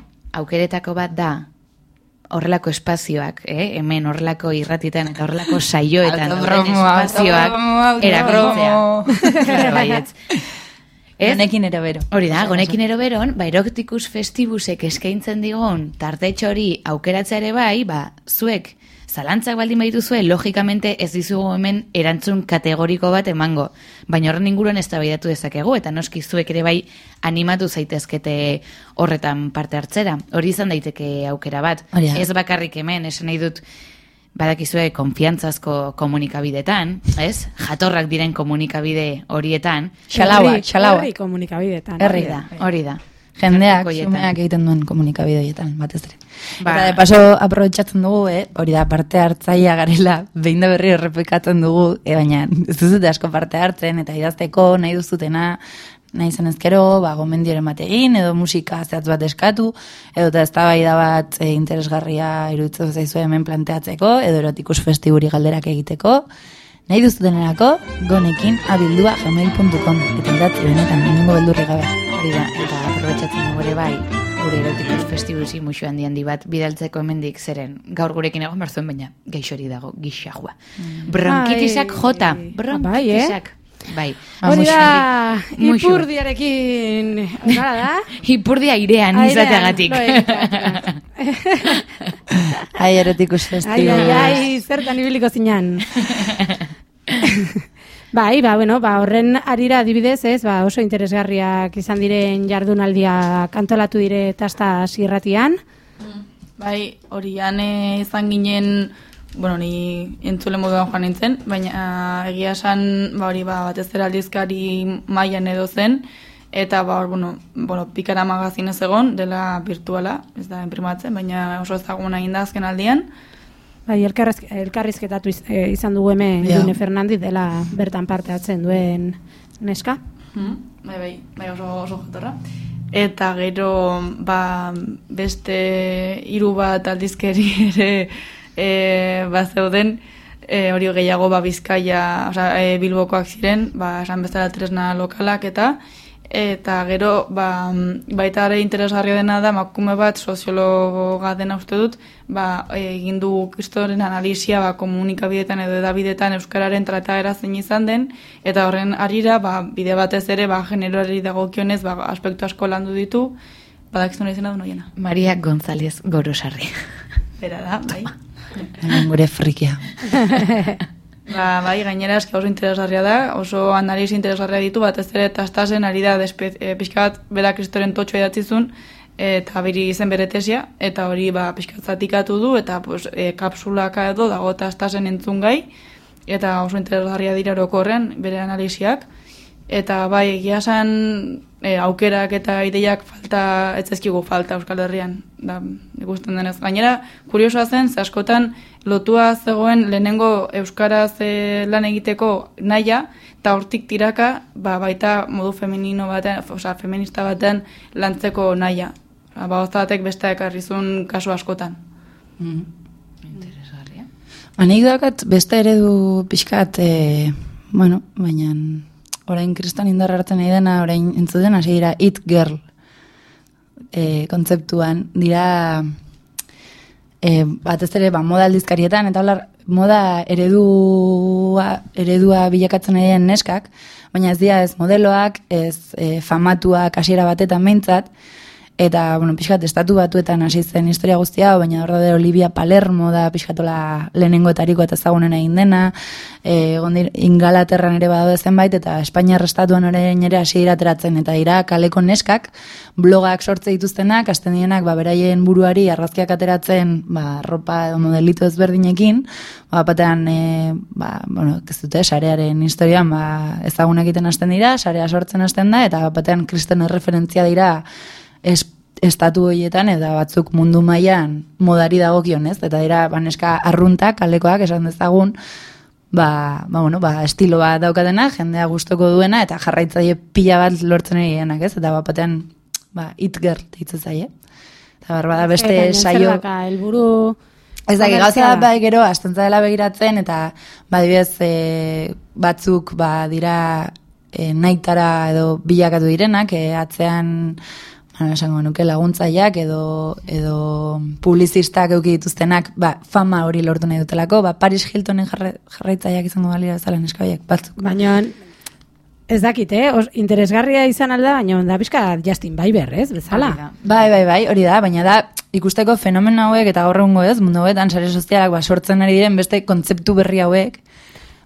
aukeretako bat da, horrelako espazioak, eh? hemen horrelako irratitan eta horrelako saioetan Autopromoa, espazioak erabiltzea. <laughs> Baietz. Ez? Gonekin ero bero. Hori da, gonekin ero beron, ba, erotikus festibusek eskaintzen digun tartetxo hori aukeratzea ere bai, ba, zuek zalantzak baldin badituzue, logikamente ez dizugu hemen erantzun kategoriko bat emango. Baina horren inguruan ez dezakegu, eta noski zuek ere bai animatu zaitezkete horretan parte hartzera. Hori izan daiteke aukera bat. Hori da. Ez bakarrik hemen, esan nahi dut, badakizue konfiantzazko komunikabidetan, ez? Jatorrak diren komunikabide horietan. Xalaua, xalaua. Herri komunikabidetan. Herri da, hori da. Jendeak, xumeak egiten duen komunikabide horietan, batez ere. Ba- Eta de paso aprobetxatzen dugu, eh? hori da parte hartzaia garela, behin da berri errepikatzen dugu, eh, baina ez duzute asko parte hartzen, eta idazteko nahi duzutena, nahi zen ezkero, ba, gomendioren bat egin, edo musika zehatz bat eskatu, edo eta eztabaida bat e, interesgarria iruditzen zaizu hemen planteatzeko, edo erotikus festiburi galderak egiteko, nahi duzutenerako, gonekin abildua gmail.com, eta idatzi benetan, inongo beldurri gabe. Hori da, eta aprobetsatzen dugu ere bai, gure erotikus festibusi musu handi handi bat bidaltzeko hemendik zeren gaur gurekin egon behar zuen baina gaixori dago gixajua. Bronkitisak Ai. jota, Bai, eh? bronkitisak. Bai, Hori da, ipurdiarekin, gara da? <laughs> Ipurdia airean izateagatik. <laughs> egiteagatik. Ai, erotikus Ai, festival. ai, ai, zertan ibiliko zinan. <laughs> bai, ba, bueno, ba, horren arira adibidez, ez, ba, oso interesgarriak izan diren jardunaldiak antolatu dire tasta zirratian. Bai, horian eh, izan ginen, bueno, ni entzule moduan joan nintzen, baina egia esan, ba, hori ba, batez ere aldizkari mailan edo zen, eta ba, hor, bueno, bueno, pikara magazin ez egon, dela virtuala, ez da imprimatzen, baina oso ezaguna egin da azken aldian. Bai, elkarrez- elkarrizketatu iz- eh, izan dugu hemen Ja. June Fernandez dela bertan parte hartzen duen neska. Mhm, Bai, bai, bai oso, oso jatorra. Eta gero, ba, beste hiru bat aldizkeri <laughs> ere e, bazeuden, e, hori gehiago ba, bizkaia, oza, e, bilbokoak ziren, ba, esan bezala tresna lokalak eta, eta gero, ba, baita ere interesgarria dena da, makume bat soziologa dena uste dut, ba, egin du kristoren analisia ba, komunikabidetan edo edabidetan euskararen trataera zein izan den, eta horren arira, ba, bide batez ere, ba, generoari dagokionez, ba, aspektu asko landu ditu, badakizun izena du noiena. Maria González Gorosarri. Bera da, bai. Gure frikia. <laughs> Ba, bai, gainera eski oso interesgarria da, oso analizi interesgarria ditu, batez ere tastasen ari da despe, e, pixka bat bera kristoren totxoa idatzizun, eta beri izen bere tesia, eta hori ba, pixka zatikatu du, eta pues, e, kapsulaka edo dago tastasen entzun gai, eta oso interesgarria dira orokorren bere analiziak, eta bai, egia esan e, aukerak eta ideiak falta, ez ezkigu falta Euskal Herrian, da, ikusten denez. Gainera, kuriosoa zen, ze askotan lotua zegoen lehenengo Euskaraz e, lan egiteko naia, eta hortik tiraka, ba, baita modu femenino baten, osea, feminista baten lantzeko naia. Ba, batek beste ekarrizun kasu askotan. Ba, nik daukat beste eredu pixkat, e, bueno, baina orain kriston indarra hartzen nahi dena, orain entzuten hasi dira it girl e, kontzeptuan, dira e, batez ere ba, moda aldizkarietan, eta hola, moda eredua, eredua bilakatzen nahi neskak, baina ez dira ez modeloak, ez e, famatuak hasiera batetan behintzat, Eta, bueno, pixkat, estatu batuetan hasi zen historia guztia, baina horra de Olivia Palermo da pixkatola lehenengo etariko eta ezagunen egin dena, e, gondir, ingalaterran ere badaude zenbait, eta Espainiar estatuan orain ere hasi irateratzen, eta dira kaleko neskak, blogak sortze dituztenak, hasten dienak, ba, beraien buruari arrazkiak ateratzen, ba, ropa edo modelitu ezberdinekin, ba, batean, e, ba, bueno, ez dute, sarearen historian, ba, ezagunak egiten hasten dira, sarea sortzen hasten da, eta batean kristen erreferentzia dira, es, estatu horietan eta batzuk mundu mailan modari dagokion, ez? Eta dira baneska arruntak, kalekoak esan dezagun, ba, ba, bueno, ba, estilo bat daukatena, jendea gustoko duena eta jarraitzaile pila bat lortzen ari denak, ez? Eta bat batean, ba, it girl deitzen zaie. Eta barbada beste zer saio... helburu Ez da, gauza bai gero, astentza dela begiratzen, eta badibidez e, batzuk ba, dira e, naitara edo bilakatu direnak, e, atzean esango nuke laguntzaileak edo edo publizistak eduki dituztenak, ba, fama hori lortu nahi dutelako, ba, Paris Hiltonen jarra, jarraitzaileak izango balira bezala neskaiak batzuk. Baina ez dakit, eh? Os, interesgarria izan alda, baina da bizka Justin Bieber, ez? Bezala. Bai, bai, bai, hori da, baina da ikusteko fenomeno hauek eta gaur egungo ez, mundu hauetan sare sozialak ba, sortzen ari diren beste kontzeptu berri hauek,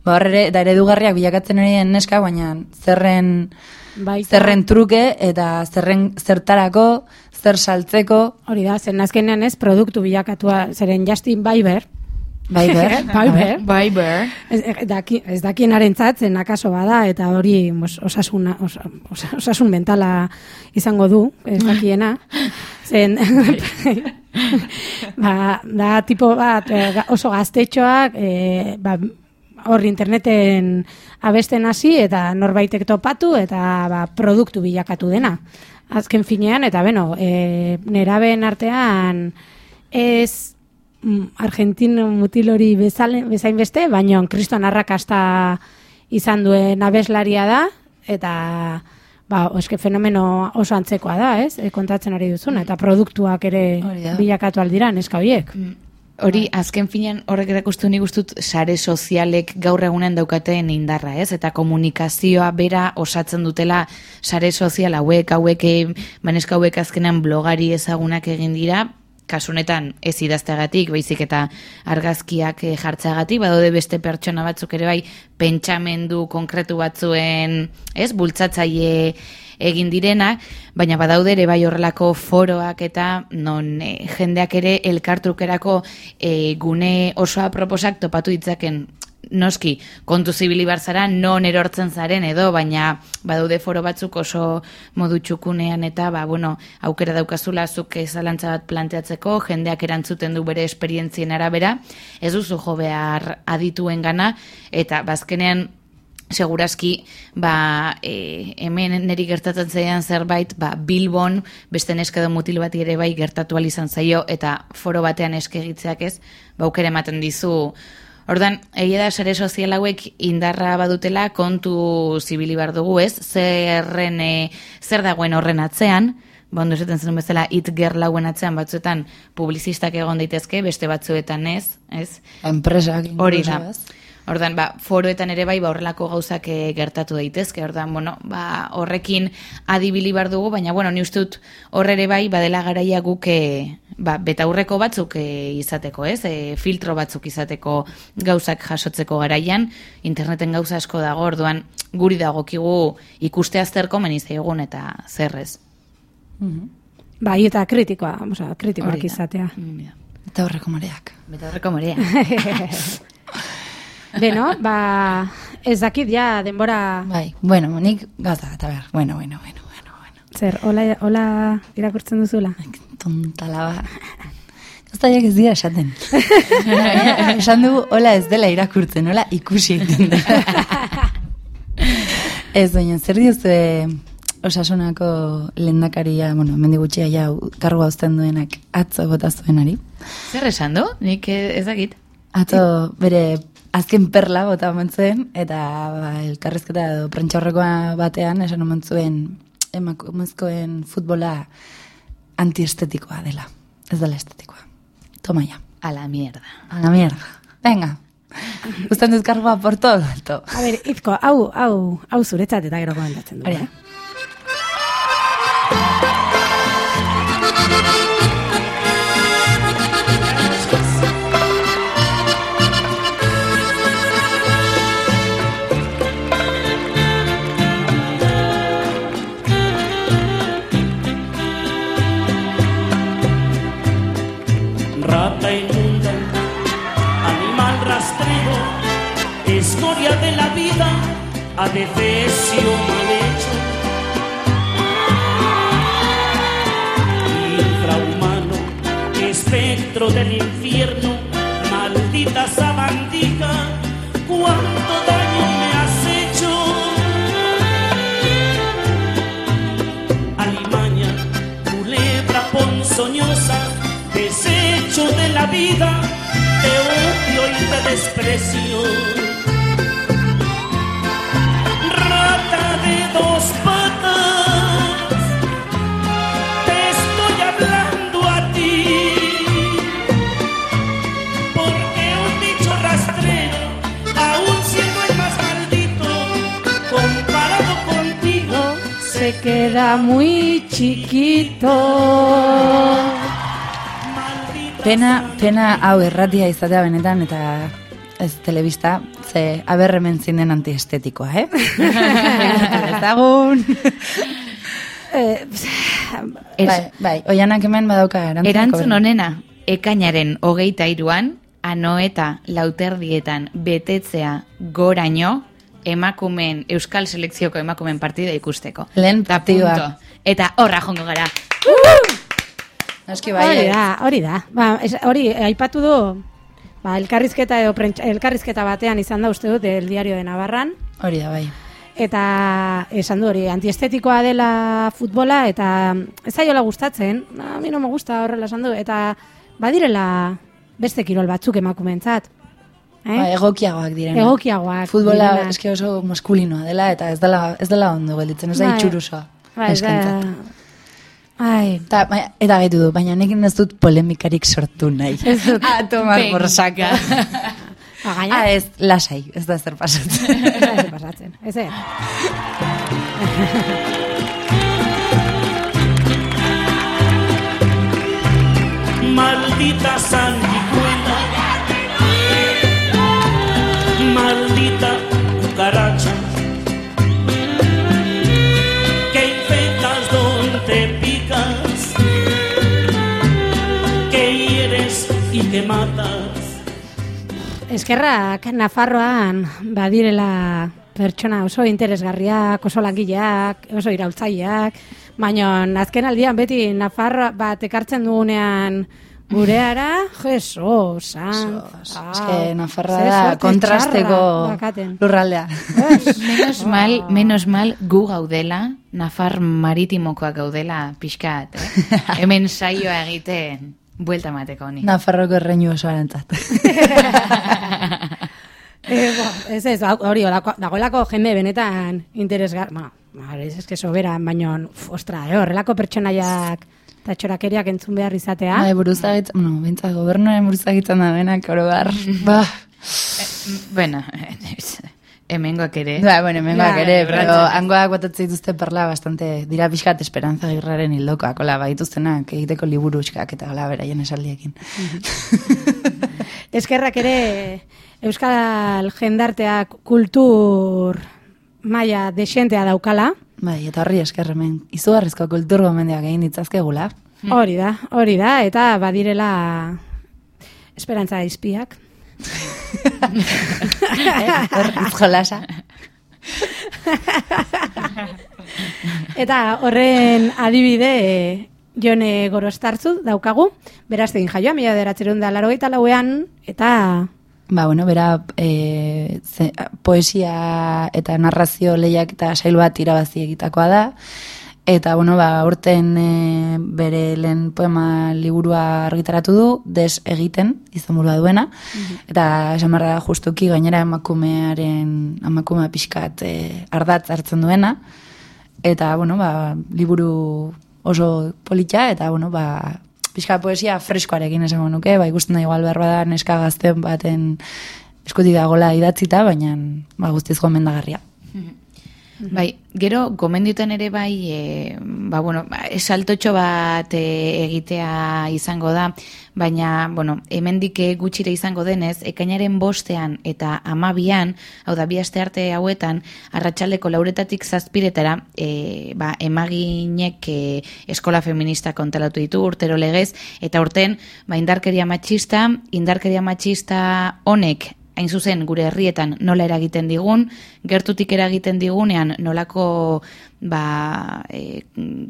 ba, hor ere, eta eredugarriak bilakatzen ari diren neska, baina zerren, Baita. zerren truke eta zerren zertarako, zer saltzeko. Hori da, zen azkenean ez, produktu bilakatua, zeren Justin Bieber, Bieber. <laughs> Bieber. <laughs> Bieber. Ez, ez, daki, ez dakienaren zatzen akaso bada, eta hori mos, osasuna, os, os, osasun mentala izango du, ez dakiena. Zen, <laughs> ba, da tipo bat eh, oso gaztetxoak, eh, ba, hor interneten abesten hasi eta norbaitek topatu eta ba, produktu bilakatu dena. Azken finean, eta beno, e, nerabeen artean ez mm, Argentin mutil hori bezain beste, baino kriston arrakasta izan duen abeslaria da, eta ba, eske fenomeno oso antzekoa da, ez? E, kontatzen ari duzuna, eta produktuak ere bilakatu aldira, neska horiek. Hori, azken finean horrek erakustu nik ustut sare sozialek gaur egunen daukaten indarra, ez? Eta komunikazioa bera osatzen dutela sare sozial hauek, hauek, eh, baneska hauek azkenan blogari ezagunak egin dira, kasunetan ez idazteagatik, baizik eta argazkiak eh, jartzeagatik, badaude beste pertsona batzuk ere bai pentsamendu konkretu batzuen, ez, bultzatzaile egin direnak, baina badaude ere bai horrelako foroak eta non eh, jendeak ere elkartrukerako eh, gune osoa proposak topatu ditzaken noski, kontu zibili barzara non erortzen zaren edo, baina badaude foro batzuk oso modu txukunean eta, ba, bueno, aukera daukazula zuk zalantza bat planteatzeko, jendeak erantzuten du bere esperientzien arabera, ez duzu jo behar adituen gana, eta bazkenean segurazki ba, e, hemen neri gertatzen zaidan zerbait ba, Bilbon beste neska edo mutil bat ere bai gertatu izan zaio eta foro batean eskegitzeak ez ba, ematen dizu Ordan, egia da sare sozial hauek indarra badutela kontu zibili bar dugu, ez? Zerren, e, zer dagoen horren atzean, ba, ondo esaten zen bezala it gerlauen atzean batzuetan publizistak egon daitezke, beste batzuetan ez, ez? Enpresak. Hori da. ez? Ordan, ba, foroetan ere bai, ba, horrelako gauzak eh, gertatu daitezke, ordan, bueno, ba, horrekin adibili bar dugu, baina, bueno, ni uste dut horre ere bai, badela garaia guk, eh, ba, betaurreko batzuk eh, izateko, ez? Eh, filtro batzuk izateko gauzak jasotzeko garaian, interneten gauza asko dago, orduan, guri dagokigu ikustea zer komeni zaigun eta zerrez. Bai, eta kritikoa, oza, kritikoak izatea. Eta horreko moreak. Betaurreko morea. Beno, ba, ez dakit ja denbora... Bai, bueno, nik gauza, eta ber, bueno, bueno, bueno. Zer, hola, hola irakurtzen duzula? Tontala ba. Gaztaiak ez dira esaten. <laughs> Esan dugu, hola ez dela irakurtzen, hola ikusi egiten dela. <laughs> ez, baina, zer diozue osasunako lehendakaria, bueno, mendi gutxia ja kargoa uzten duenak atzo bota zuenari. Zer esan du? Nik eh, ez dakit. Atzo bere azken perla bota zuen, eta ba, elkarrezketa edo prentxaurrekoa batean esan omen zuen emakumezkoen futbola antiestetikoa dela. Ez dela estetikoa. Toma ya. A la mierda. A la mierda. Venga. Uzten dut kargoa por todo alto. A ber, Izko, hau, hau, hau zuretzat eta gero komentatzen du. Hori da. Eh? Adefesio mal hecho. Infrahumano, espectro del infierno, maldita sabandija, cuánto daño me has hecho. Alimaña, culebra ponzoñosa, desecho de la vida, te odio y te desprecio. Te estoy hablando a ti, porque un dicho rastrero, aún siendo el más maldito, comparado contigo, se queda muy chiquito. Pena, pena, Auerratia, esta tía veneta, neta, televisa. Ze aberremen zinen antiestetikoa, eh? Ezagun. <laughs> Eh, bai, bai, oianak hemen badauka erantzuneko. Erantzun honena, ekainaren hogeita iruan, anoeta lauterdietan betetzea goraino, emakumen, Euskal Selekzioko emakumen partida ikusteko. Lehen partidua. punto. Eta horra jongo gara. Noski bai, Hori da, hori da. Ba, hori, aipatu du, ba, elkarrizketa edo prentsa, elkarrizketa batean izan da uste dut, el diario de Navarran, Hori da, bai. eta esan du hori, antiestetikoa dela futbola, eta ez zaiola gustatzen, "No, a mi no me gusta horrela esan du, eta badirela beste kirol batzuk emakumentzat. Eh? Ba, egokiagoak direna. Egokiagoak Futbola direnak. eske oso maskulinoa dela eta ez dela ez dela ondo gelditzen, ez da Bai. itxurusoa. Bai, ez da-. Ai, Ta, baina- eta gaitu du, baina nekin ez dut polemikarik sortu nahi. Ez dut. Ah, tomar saco. ba, gaina, ah, ez, lasai, ez da zer <laughs> pasatzen. ez da ez pasatzen. Ez ez. Maldita sanguijuela, maldita que matas. Eskerrak Nafarroan badirela pertsona oso interesgarriak, oso langileak, oso iraultzaileak, baina azken aldian beti Nafarroa bat ekartzen dugunean gureara, jeso, san, Eske Nafarroa da kontrasteko lurraldea. <laughs> Menos mal, menos mal gu gaudela, Nafar maritimokoak gaudela pixkat, eh? <laughs> Hemen saioa egiten, buelta mateko honi. Nafarroko erreinu osoarentzat. <laughs> Eh, bo, ez ez, hori dagoelako jende benetan interesgar, ma, ma, ez eske soberan, baina, uf, ostra, eh, horrelako pertsonaiak eta txorakeriak entzun behar izatea. Bai, buruzagitzen, bueno, bintzat gobernuaren buruzagitzen da benak, oro bar. <laughs> Ba, Bueno, <laughs> hemengoak ere. Ba, bueno, hemengoak Bai, ere, pero urratsak. hangoak botatzen dituzte perla bastante, dira pixkat esperanza girraren hildokoak, hola, baituztenak egiteko liburuskak eta hola, beraien esaldiekin. <laughs> Eskerrak ere Euskal jendarteak kultur maila desentea daukala. Bai, eta horri eskerremen, izugarrizko kultur gomendiak egin ditzazkegula. Hori da, hori da, eta badirela esperantza izpiak. <laughs> Hor, izjolasa. Eta horren adibide e, Jone Gorostartzu daukagu, beraztegin jaioa, mila deratzerun da laro lauean, eta Ba, bueno, bera e, ze, poesia eta narrazio lehiak eta sail bat irabazi egitakoa da. Eta, bueno, ba, urten e, bere lehen poema liburua argitaratu du, des egiten, izenburua duena. Eta esan behar da justuki gainera emakumearen, emakumea pixkat e, ardatz hartzen duena. Eta, bueno, ba, liburu oso politxa, eta, bueno, ba, pixka poesia freskoarekin esango nuke, ba, ikusten da igual behar bada neska gazten baten eskutik dagola idatzita, baina ba, guztiz gomendagarria. Bai, gero gomendiotan ere bai, e, ba, bueno, ba, saltotxo bat e, egitea izango da, baina, bueno, hemendik eh, gutxire izango denez, ekainaren bostean eta amabian, hau da, bi aste arte hauetan, arratsaldeko lauretatik zazpiretara, e, ba, emaginek e, eskola feminista kontalatu ditu urtero legez, eta urten, ba, indarkeria matxista, indarkeria matxista honek hain zuzen gure herrietan nola eragiten digun, gertutik eragiten digunean nolako ba, e,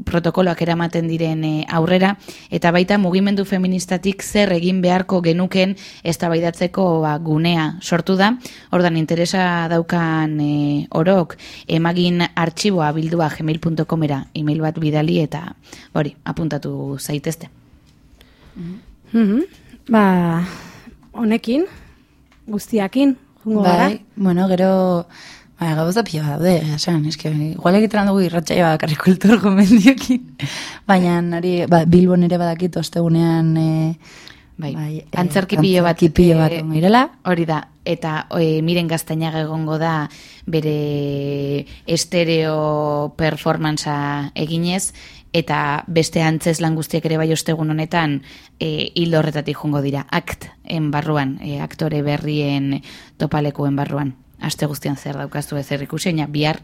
protokoloak eramaten diren e, aurrera, eta baita mugimendu feministatik zer egin beharko genuken eztabaidatzeko ba, gunea sortu da. Ordan interesa daukan e, orok emagin artxiboa bildua gmail.comera email bat bidali eta hori, apuntatu zaitezte. Mhm. ba, honekin, guztiakin, jungo gara. Bai, bueno, gero, ba, gauza pila bat daude, esan, eske, igual egiten dugu irratxaia bakarri kultur gomendiokin. Baina, nari, ba, Bilbon ere badakit ostegunean, e, Bai, bai, antzerki pilo bat, pilo bat eh, egongo direla. Hori da, eta e, miren gaztainaga egongo da bere estereo performantza eginez, eta beste antzez lan guztiek ere bai ostegun honetan e, hildo horretatik jongo dira, akt en barruan, e, aktore berrien topalekuen barruan. Aste guztian zer daukazu ez zer ikuseina, bihar,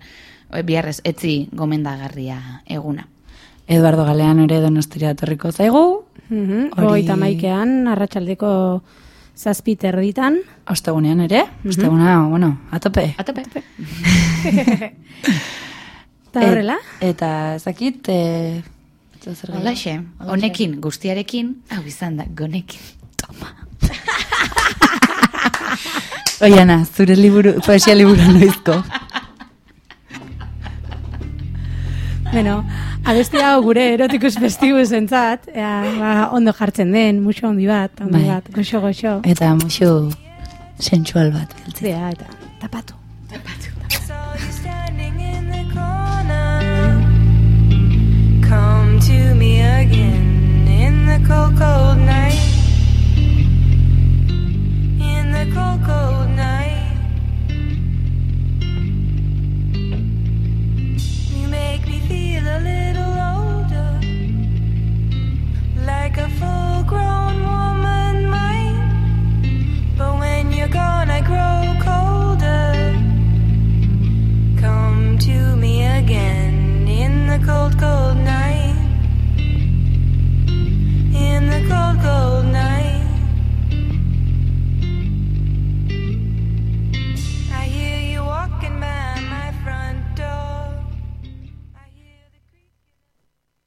e, bihar ez etzi gomendagarria eguna. Eduardo Galeano ere donostira etorriko zaigu. Mhm, Hori- Hogeita maikean, arratsaldeko zazpi terditan. Ostegunean ere, osteguna, bueno, atope. Atope. <laughs> Eta horrela? Et, eta ezakit, e, Holaxe, honekin guztiarekin, hau izan da, gonekin. <laughs> Oiana, zure liburu, poesia liburu noizko. Bueno, abesti hau gure erotikus festibus entzat, ea, ba, ondo jartzen den, muxo ondi bat, ondi Bai. bat, goxo goxo. Eta muxu sensual bat. Ja, eta in the cold, cold night. In the cold, cold night. You make me feel a little older, like a full grown woman might. But when you're gone, I grow colder. Come to me again in the cold, cold night the cold, cold night.